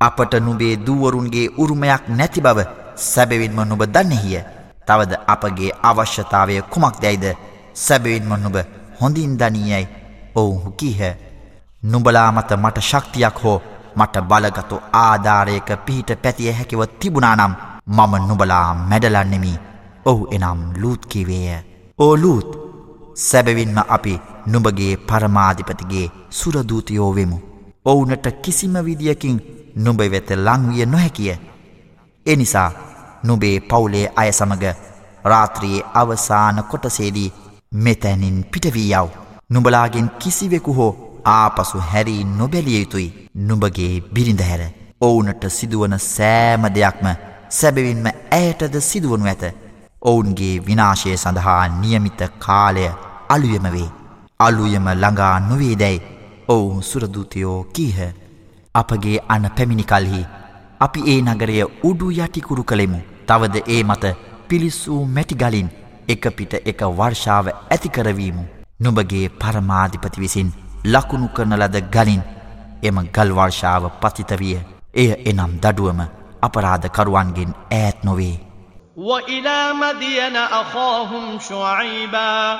අපට නුබේ දුවරුන්ගේ උරුමයක් නැති බව සැබවින්ම නුබ දන්නෙහිය. තවද අපගේ අවශ්‍යතාවය කුමක් දැයිද සැබවින්ම නුබ හොඳින් දනීයයි ඔවුහු කීහ. නුබලා මත මට ශක්තියක් හෝ මට බලගතු ආධාරයක පිහිට පැතිය හැකිව තිබුණානම් මම නුබලා මැඩලන්නෙමි ඔහු එනම් ලූත් කිවේය. ඕ ලූත් සැබවින්ම අපි නුඹගේ පරමාධිපතිගේ සුරදූතයෝ වෙමු. ඔවුනට කිසිම විදිියකින් නුඹ වෙත ලංවිය නොහැකිය. එනිසා නුබේ පවුලේ අය සමග රාත්‍රයේ අවසාන කොටසේදී මෙතැනින් පිටවී යව්. නුඹලාගෙන් කිසිවෙකු හෝ ආපසු හැරී නොබැලිය යුතුයි නුඹගේ බිරිඳ හැර. ඔවුනට සිදුවන සෑම දෙයක්ම සැබවින්ම ඇයටද සිදුවනු ඇත. ඔවුන්ගේ විනාශය සඳහා නියමිත කාලය අලුයම වේ. අලුයම ළඟා නොවේදැයි ඔවුන් සුරදූතයෝ කීහ. අපගේ අන පැමිණිකල්හි අපි ඒ නගරය උඩු යටිකුරු කළෙමු. තවද ඒ මත පිලිස්සූ මැටිගලින් එක පිට එක වර්ෂාව ඇතිකරවීමු. නුඹගේ පරමාධිපති විසින් ලකුණු කරන ලද ගලින් එම ගල්වර්ෂාව පතිතවිය. එය එනම් දඩුවම අපරාධකරුවන්ගෙන් ඈත් නොවේ. وإلى مدين أخاهم شعيبا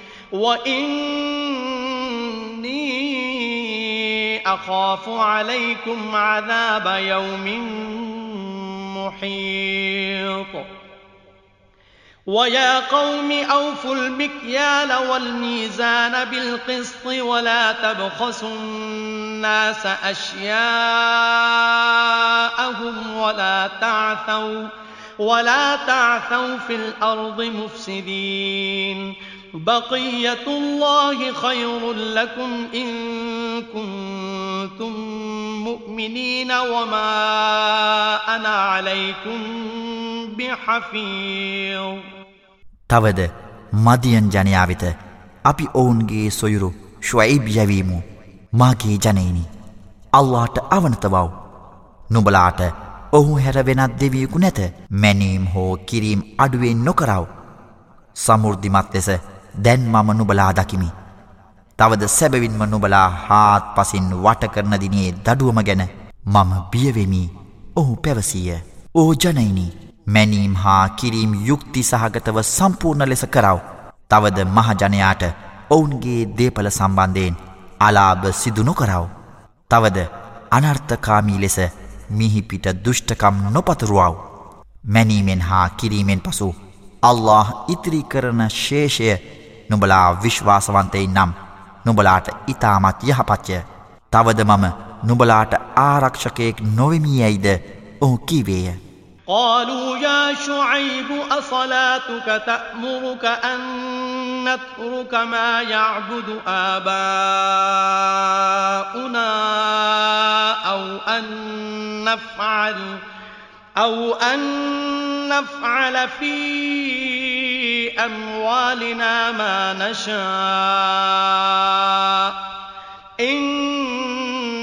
وإني أخاف عليكم عذاب يوم محيط ويا قوم أوفوا المكيال والميزان بالقسط ولا تبخسوا الناس أشياءهم ولا تعثوا ولا تعثوا في الأرض مفسدين بقية الله خير لكم إن كنتم مؤمنين وما أنا عليكم بحفيظ තවද මදියන් ජනයා වෙත අපි ඔවුන්ගේ සොයුරු ශුවයිබ් යැවීමු මාගේ ජනයිනි අල්ලාට අවනතවව් නුබලාට ඔහු හැර වෙනත් දෙවියකු නැත මැනීම් හෝ කිරීම් අඩුවෙන් නොකරව. සමුෘද්ධිමත් ලෙස දැන් මම නුබලා දකිමි. තවද සැබවින්ම නුබලා හාත් පසින් වටකරන දිනේ දඩුවම ගැන මම බියවෙමි ඔහු පැවසීය. ඕ ජනයිනි මැනීම් හා කිරීම් යුක්ති සහගතව සම්පූර්ණ ලෙස කරව. තවද මහජනයාට ඔවුන්ගේ දේපල සම්බන්ධයෙන් අලාභ සිදුනො කරව. තවද අනර්ථකාමී ලෙස මිහිපිට දුෂ්ටකම් නොපතුරුවව්. මැනීමෙන් හා කිරීමෙන් පසු අල්له ඉතිරි කරන ශේෂය නුබලා විශ්වාසවන්තයි නම් නුබලාට ඉතාමත් යහපච්චය තවද මම නුබලාට ආරක්ෂකයෙක් නොවෙමියයිද ඔහු කීවේය. قالوا يا شعيب أصلاتك تأمرك أن نترك ما يعبد آباؤنا أو أن نفعل أو أن نفعل في أموالنا ما نشاء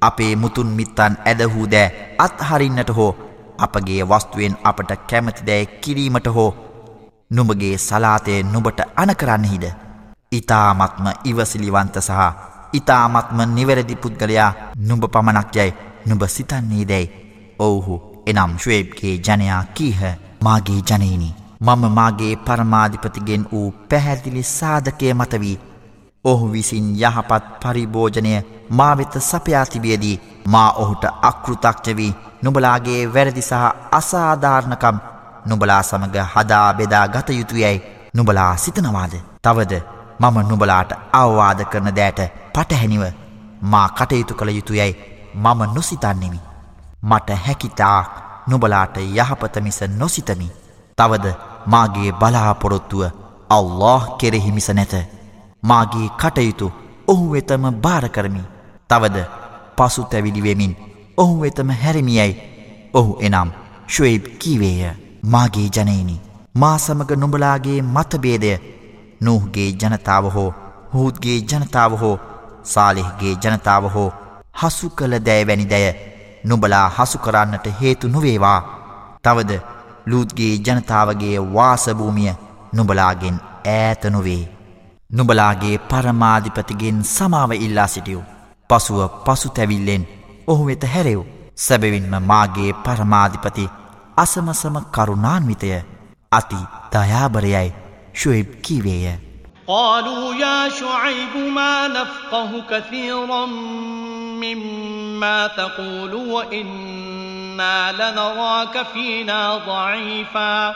අපේ මුතුන් මිත්තන් ඇදහූ දෑ අත්හරින්නට හෝ අපගේ වස්තුවෙන් අපට කැමති දෑ කිරීමට හෝ නුඹගේ සලාතය නුබට අනකරන්නෙහිද. ඉතාමත්ම ඉවසිලිවන්ත සහ ඉතාමත්ම නිවැරදි පුද්ගලයා නුඹ පමණක් යැයි නුඹ සිතන්නේ දැයි. ඔවුහු එනම් ශ්වේබ්ගේ ජනයා කීහ මාගේ ජනයිනි. මම මාගේ පරමාධිපතිගෙන් වූ පැහැදිලි සාධකය මතවී ඔහු විසින් යහපත් පරිභෝජනය මා වෙත සපයා තිබියදී මා ඔහුට අකෘතක්ෂවී නුබලාගේ වැරදි සහ අසාධාරණකම් නුබලා සමග හදා බෙදා ගත යුතුයැයි නුබලා සිතනවාද. තවද මම නුබලාට අවවාද කරන දෑට පටහැනිව මා කටයුතු කළ යුතුයැයි මම නොසිතන්නෙමි. මට හැකිතාක් නුබලාට යහපත මිස නොසිතමි. තවද මාගේ බලාපොරොත්තුව අල්له කෙරෙහි මිස නැත. මාගේ කටයුතු ඔහු වෙතම භාරකරමි. තවද පසු තැවිලිවෙමින් ඔහු වෙතම හැරමියයි. ඔහු එනම් ශුවයිබ් කීවේය. මාගේ ජනයිනි මා සමග නුඹලාගේ මතබේදය නූහගේ ජනතාව හෝ හූත්ගේ ජනතාව හෝ සාලිහගේ ජනතාව හෝ හසු කළ දෑවැනි දැය නුබලා හසු කරන්නට හේතු නොවේවා. තවද ලූත්ගේ ජනතාවගේ වාසභූමිය නුබලාගෙන් ඈත නොවේ. නුබලාගේ පරමාධිපතිගෙන් සමාව ඉල්ලා සිටියූ පසුව පසු තැවිල්ලෙන් ඔහු වෙත හැරෙව් සැබවින්ම මාගේ පරමාධිපති අසමසම කරුණාන්විතය අති දයාබරයයි ශුයිබ් කීවේය قالوا يا شعيب ما نفقه كثيرا مما تقول وإنا لنراك فينا ضعيفا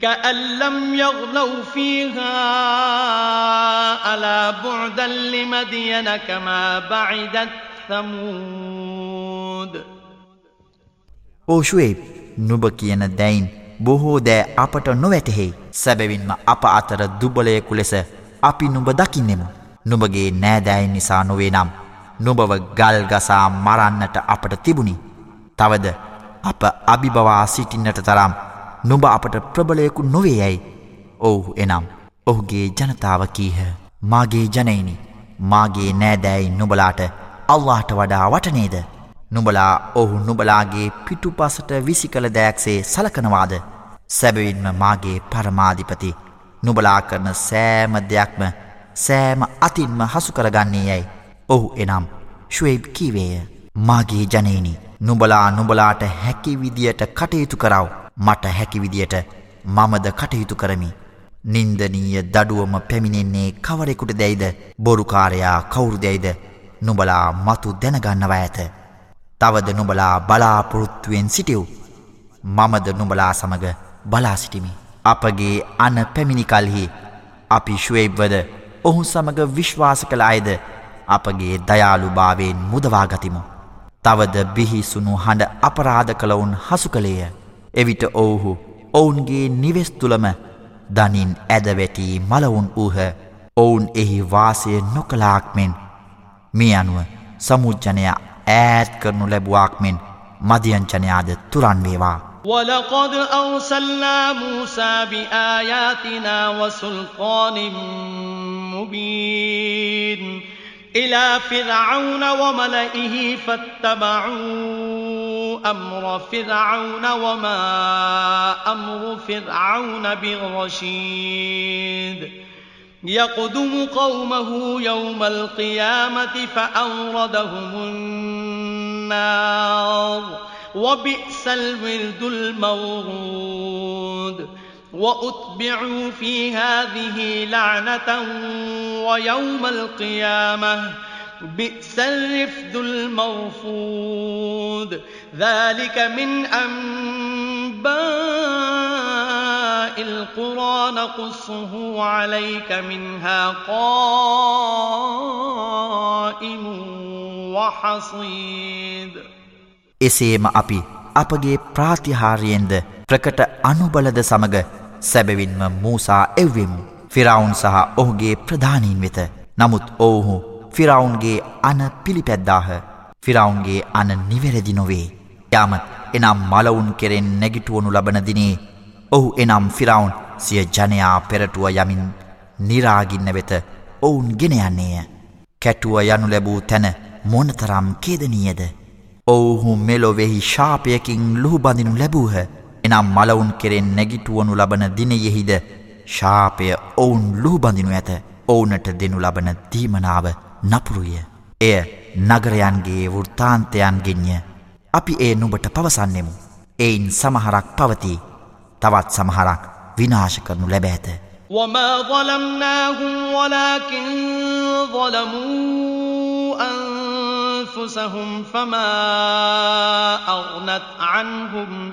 كأن لم يغنوا فيها ألا بعدا لمدين كما بعدت ثمود ඕශුවේ නුබ කියන දැයින් බොහෝ දෑ අපට නොවැටහෙයි සැබවින්ම අප අතර දුබලයකු ලෙස අපි නුබ දකින්නෙමු නුඹගේ නෑදෑයින් නිසා නොවේ නම් නුබව ගල්ගසා මරන්නට අපට තිබුණි. තවද අප අභිබවා සිටින්නට තරම් නුඹ අපට ප්‍රබලයකු නොවේ යැයි. ඔවුහු එනම් ඔහුගේ ජනතාව කීහ. මාගේ ජනයිනි මාගේ නෑදෑයි නුබලාට අල්ලාට වඩා වටනේද. නුබලා ඔහු නුබලාගේ පිටු පසට විසි කළ දෑක්සේ සලකනවාද. සැබවින්ම මාගේ පරමාධිපති නුබලා කරන සෑම දෙයක්ම සෑම අතින්ම හසු කරගන්නේ යැයි ඔහු එනම් ශුවයිබ් කීවේය මාගේ ජනයනි නුබලා නුබලාට හැකි විදියට කටයුතු කරව මට හැකි විදියට මමද කටයුතු කරමි. නින්දනීය දඩුවම පැමිණෙන්නේ කවරෙකුට දැයිද? බොරුකාරයා කවුරු දැයිද? නුබලා මතු දැනගන්නව ඇත තවද නුබලා බලාපොරොත්තුවෙන් සිටිව්. මමද නුබලා සමග බලා සිටිමි. අපගේ අන පැමිණිකල්හි අපි ශුවයිබ්වද ඔහු සමඟ විශ්වාස කළ අයද? අපගේ දයාලු භාවයෙන් මුදවාගතිමු. තවද බිහිසුණු හඬ අපරාධ කළවුන් හසු කළේය. එවිට ඔවුහු ඔවුන්ගේ නිවෙස්තුළම දනින් ඇදවැටී මලවුන් වූහ ඔවුන් එහි වාසය නොකලාක් මෙෙන් මේ අනුව සමුජ්ජනය ඈත් කරනු ලැබුවාක් මෙෙන් මදියංචනයාද තුරන්වේවා. ولقد أرسلنا موسى بآياتنا وسلطان مبين إلى فرعون وملئه فاتبعوا أمر فرعون وما أمر فرعون برشيد يقدم قومه يوم القيامة فأوردهم النار. وبئس الورد المورود. وأتبعوا في هذه لعنة ويوم القيامة بئس الرفد المرفود ذلك من أنباء القرى نقصه عليك منها قائم وحصيد එසේම අපි අපගේ ප්‍රාතිහාරයෙන්ද ප්‍රකට අනුබලද සමග සැබවින්ම මූසා එව්වෙමු. ෆිරවුන් සහ ඔහුගේ ප්‍රධානීන් වෙත. නමුත් ඔවුහු ෆිරවුන්ගේ අන පිළිපැද්දාහ. ෆිරවුන්ගේ අන නිවැරදි නොවේ. යාමත් එනම් මලවුන් කෙරෙන් නැගිටුවනු ලබනදිනේ. ඔහු එනම් ෆිරවුන් සිය ජනයා පෙරටුව යමින් නිරාගින්න වෙත ඔවුන් ගෙන යන්නේය. කැටුව යනු ලැබූ තැන මොනතරම් කේදනීයද. ඔවුහු මෙලොවෙහි ශාපයකින් ලුහුබඳිනු ලැබූහ එනම් මලවුන් කෙරෙන් නැගිටුවනු ලබන දිනයෙහිද ශාපය ඔවුන් ලුහුබඳිනු ඇත ඔවුනට දෙනු ලබන දීමනාව නපුරුය එය නගරයන්ගේ වෘතාන්තයන්ගෙන්ය අපි ඒ නුබට පවසන්නෙමු එයින් සමහරක් පවතිී තවත් සමහරක් විනාශ කරනු ලැබ ඇත وما ظلمناهم ولكن ظلموا أنفسهم فما أغنت عنهم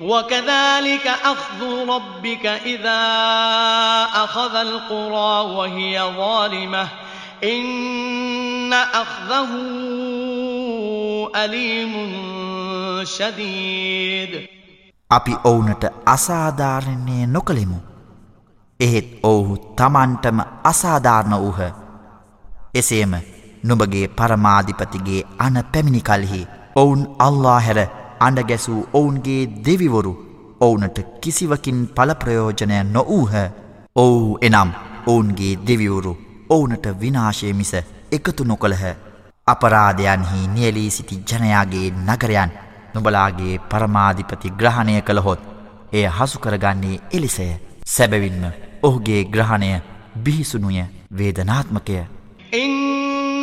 وكذلك أخذ ربك إذا أخذ القرى وهي ظالمة إن أخذه أليم شديد අපි ඔවුනට අසාධාරණය නොකළෙමු. එහෙත් ඔවුහු තමන්ටම අසාධාරණ වූහ. එසේම නුඹගේ පරමාධිපතිගේ අන පැමිණි කල්හි ඔවුන් අල්ලා හැර අඩගැසූ ඔවුන්ගේ දෙවිවරු ඔවුනට කිසිවකින් පලප්‍රයෝජනය නොවූහ. ඔවු එනම් ඔවුන්ගේ දෙවිවරු ඔවුනට විනාශය මිස එකතු නොකළහ. අපරාධයන්හි නියලී සිටි ජනයාගේ නගරයන් නුබලාගේ පරමාධිපති ග්‍රහණය කළහොත් එය හසුකරගන්නේ එලිසය. සැබවින්ම ඔහුගේ ග්‍රහණය බිහිසුනුය වේදනාත්මකය.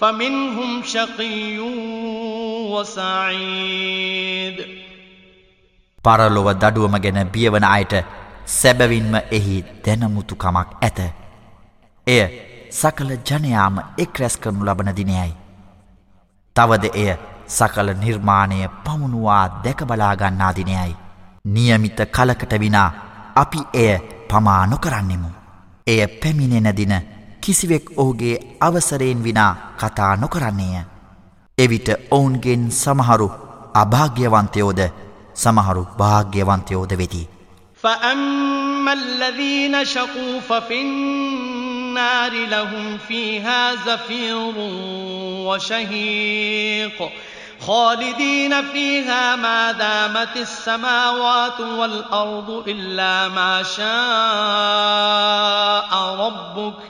فمنهم شقي وسعيد පරලොව දඩුවම ගැන බියවන අයට සැබවින්ම එහි දැනමුතුකමක් ඇත. එය සකල ජනයාම එක් රැස් කරනු ලබන දිනයයි. තවද එය සකල නිර්මාණය පමුණුවා දැකබලාගන්නා දිනයයි. නියමිත කලකට විනා අපි එය පමා නොකරන්නෙමු. එය පැමිණෙන දින කිසිවෙක් ඔහුගේ අවසරයෙන් විනා කතා නොකරන්නේය. එවිට ඔවුන්ගෙන් සමහරු අභාග්‍යවන්තයෝද සමහරු භාග්‍යවන්තයෝද වෙති. فأما الذين شقوا ففي النار لهم فيها زفير وشهيق خالدين فيها ما دامت السماوات والأرض إلا ما شاء ربك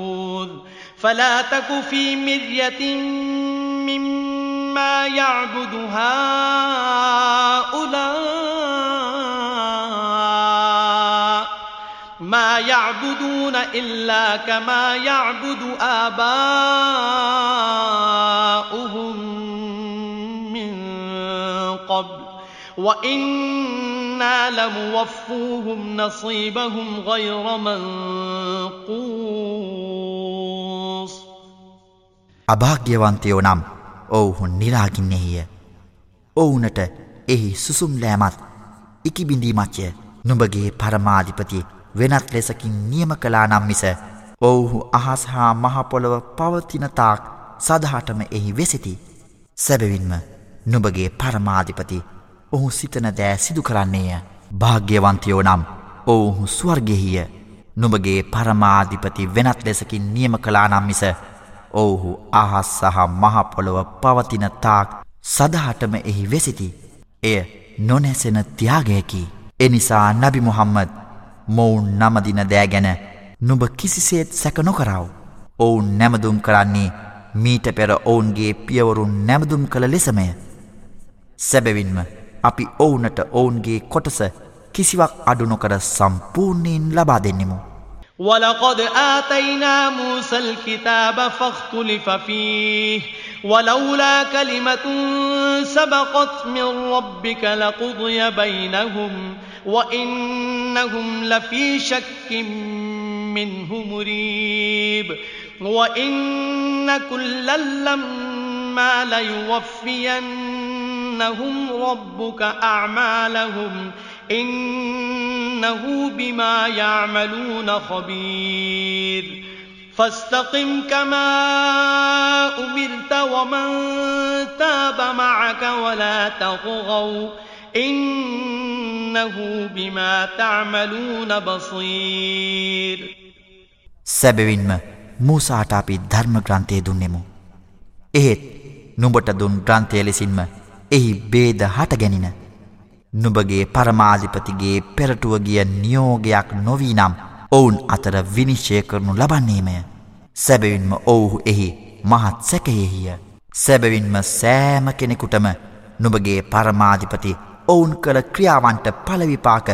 فلا تك في مرية مما يعبد هؤلاء. ما يعبدون إلا كما يعبد آباؤهم من قبل. وإنا لموفوهم نصيبهم غير منقوص අභාග්‍යවන්තයෝ නම් ඔවුහු නිරාගින්නෙහිය. ඔවුනට එහි සුසුම් ලෑමත් ඉකිබිඳීමච්චය නුඹගේ පරමාධිපති වෙනත් ලෙසකින් නියම කලා නම් මිස ඔවුහු අහස් හා මහපොළොව පවතිනතාක් සදහටම එහි වෙසිති. සැබවින්ම නුඹගේ පරමාධිපති ඔහු සිතන දෑ සිදු කරන්නේය. භාග්‍යවන්තයෝ නම් ඔවුහු ස්වර්ගෙහිය නුඹගේ පරමාධිපති වෙනත් ලෙසකින් නියම කලා නම් මිස ඔවුහු අහස් සහ මහපොළොව පවතින තාක් සදහටම එහි වෙසිති. එය නොනැසෙන තියාගයකි. එනිසා නබි මුහම්මද මොවුන් නමදින දෑ ගැන නුඹ කිසිසේත් සැක නොකරාව. ඔවුන් නැමදුම් කරන්නේ මීට පෙර ඔවුන්ගේ පියවරුන් නැමදුම් කළ ලෙසමය. සැබවින්ම අපි ඔවුනට ඔවුන්ගේ කොටස කිසිවක් අඩුනොකර සම්පූර්ණයෙන් ලබා දෙන්නෙමු. ولقد آتينا موسى الكتاب فاختلف فيه ولولا كلمة سبقت من ربك لقضي بينهم وإنهم لفي شك منه مريب وإن كلا لما ليوفينهم ربك أعمالهم إنه بما يعملون خبير فاستقم كما أمرت ومن تاب معك ولا تطغوا إنه بما تعملون بصير සැබවින්ම මූසාට අපි ධර්ම ග්‍රන්ථය දුන්නෙමු. එහෙත් නුඹට දුන් ග්‍රන්ථය ලෙසින්ම එහි බේද හට ගැනින. නුබගේ පරමාධිපතිගේ පෙරටුව ගිය නියෝගයක් නොවී නම් ඔවුන් අතර විනිශ්චය කරනු ලබන්නේමය. සැබවින්ම ඔවුහු එහි මහත් සැකයෙහිය. සැබවින්ම සෑම කෙනෙකුටම නුබගේ පරමාධිපති ඔවුන් කළ ක්‍රියාවන්ට පලවිපාක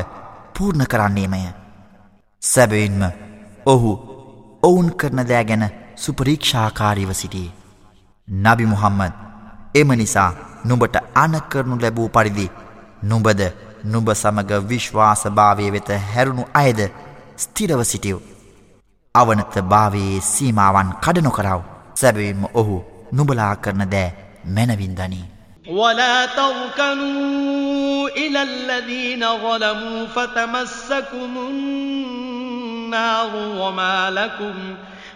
පූර්ණ කරන්නේමය. සැබවින්ම ඔහු ඔවුන් කරන දෑ ගැන සුපරීක්ෂාකාරීව සිටියේ. නබි මුහම්මද එම නිසා නුඹට අනකරනු ලැබූ පරිදි නුඹද නුඹ සමග විශ්වාසභාවය වෙත හැරුණු අයද ස්තිරව සිටියව්. අවනත භාවයේ සීමාවන් කඩනොකරව සැබවින්ම ඔහු නුබලා කරන දෑ මැනවින්දනී. ولا تركنوا إلى الذين ظلموا فتمسكم النار وما لكم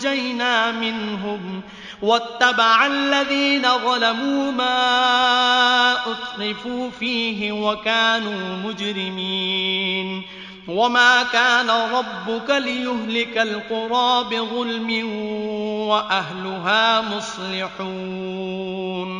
نجينا منهم واتبع الذين ظلموا ما أطرفوا فيه وكانوا مجرمين وما كان ربك ليهلك القرى بظلم وأهلها مصلحون.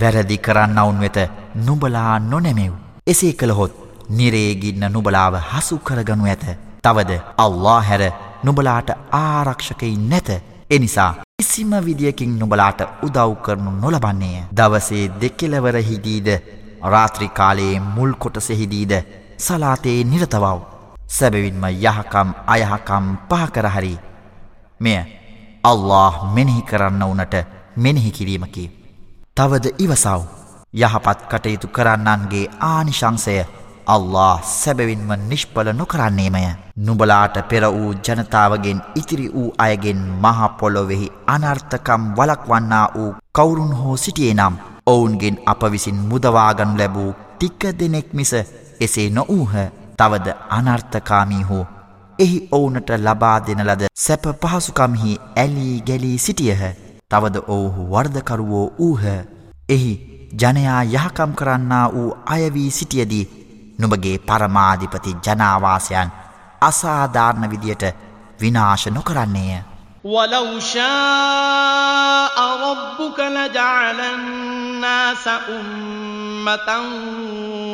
වැරදි කරන්නවුන් වෙත නුබලා නොනෙමෙව්. එසේ කළහොත් නිරේගින්න නුබලාව හසු කරගනු ඇත. තවද අල්له හැර නුබලාට ආරක්ෂකයි නැත. එනිසා කිසිම විදියකින් නුබලාට උදව් කරනු නොලබන්නේය. දවසේ දෙක්කෙලවරහිදීද රාත්‍රිකාලයේ මුල් කොටසෙහිදීද සලාතයේ නිරතවව්. සැබවින්ම යහකම් අයහකම් පහකරහරි. මෙය අල්له මෙනෙහි කරන්න වනට මෙනෙහි කිරීමකි. තවද ඉවසව් යහපත් කටයුතු කරන්නන්ගේ ආනිශංසය අල්له සැබවින්ම නිෂ්පල නොකරන්නේමය. නුබලාට පෙර වූ ජනතාවගෙන් ඉතිරි වූ අයගෙන් මහපොලොවෙහි අනර්ථකම් වලක්වන්නා වූ කවුරුන් හෝ සිටියේ නම් ඔවුන්ගෙන් අප විසින් මුදවාගනු ලැබූ ටික්ක දෙනෙක් මිස එසේ නොවූහ. තවද අනර්ථකාමී හෝ එහි ඔවුනට ලබා දෙන ලද සැප පහසුකම්හි ඇලී ගැලී සිටියහ. තවද ඔවුහු වර්ධකරුවෝ වූහ. එහි ජනයා යහකම් කරන්නා වූ අයවී සිටියදී නුඹගේ පරමාධිපති ජනාවාසයන් අසාධාරණ විදියට විනාශ නොකරන්නේය. ولو شاء ربك لجعل الناس أمة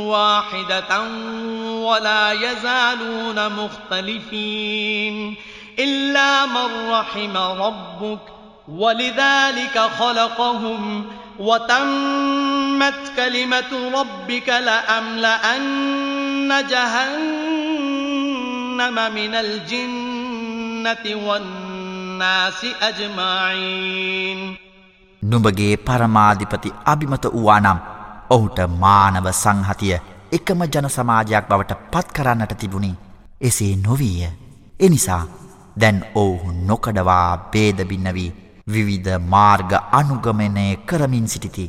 واحدة ولا يزالون مختلفين إلا من رحم ربك ولذلك خلقهم وتمت كلمة ربك لأملأن جهنم من الجنة والناس أجمعين නුඹගේ පරමාධිපති අභිමත වූවානම් ඔහුට මානව සංහතිය එකම ජන සමාජයක් බවට පත් කරන්නට තිබුණි එසේ නොවීය එනිසා දැන් ඔවුහු නොකඩවා බේදබින්න වී විවිධ මාර්ග අනුගමනය කරමින් සිටිති.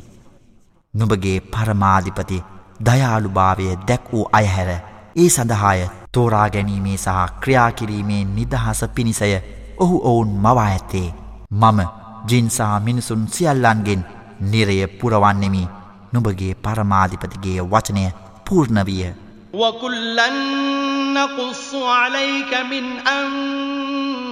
නුබගේ පරමාධිපති දයාළුභාවය දැක් වූ අයහැර ඒ සඳහාය තෝරා ගැනීමේ සහ ක්‍රියාකිරීමේ නිදහස පිණිසය ඔහු ඔවුන් මවා ඇත්තේ. මම ජින්සාහ මිනිසුන් සියල්ලන්ගෙන් නිරය පුරවන්නෙමි නුබගේ පරමාධිපතිගේ වචනය පූර්ණවිය. وكلا نقص عليك من أنباء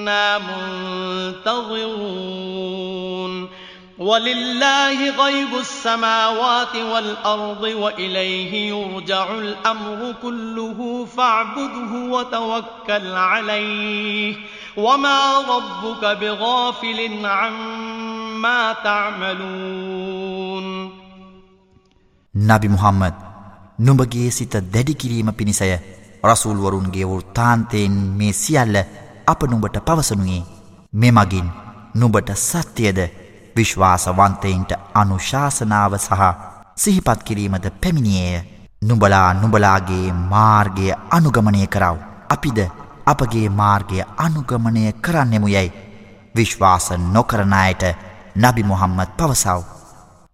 إنا منتظرون ولله غيب السماوات والأرض وإليه يرجع الأمر كله فاعبده وتوكل عليه وما ربك بغافل عما تعملون نبي محمد නුඹගේ සිත දැඩි කිරීම පිණිසය රසූල්වරුන්ගේ වෘත්තාන්තයෙන් මේ සියල්ල අප නුඹට පවසනුයේ. මෙමගින් නුබට සත්‍යයද විශ්වාසවන්තයින්ට අනුශාසනාව සහ සිහිපත් කිරීමද පැමිණියේය. නුබලා නුබලාගේ මාර්ගය අනුගමනය කරව. අපිද අපගේ මාර්ගය අනුගමනය කරන්නෙමු යැයි විශ්වාස නොකරණයට නබි මොහම්මත් පවසව.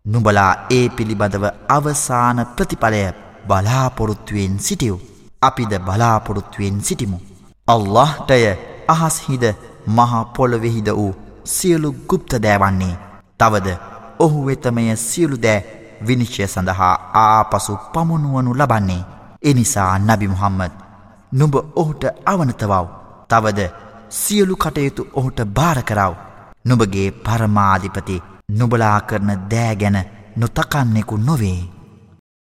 නුබලා ඒ පිළිබඳව අවසාන ප්‍රතිඵලය බලාපොරොත්තුවෙන් සිටියව් අපිද බලාපොරොත්තුවෙන් සිටිමු. අල්لهටය අහස්හිද මහා පොළොවෙහිද වූ සියලු ගුප්ත දෑවන්නේ තවද ඔහු වෙතමය සියලු දෑ විනිශ්චය සඳහා ආපසු පමුණුවනු ලබන්නේ. එනිසා නබි මුහම්මද නුඹ ඔහුට අවනතවව් තවද සියලු කටයුතු ඔහුට භාරකරව නුඹගේ පරමාධිපති නුබලා කරන දෑ ගැන නොතකන්නෙකු නොවේ.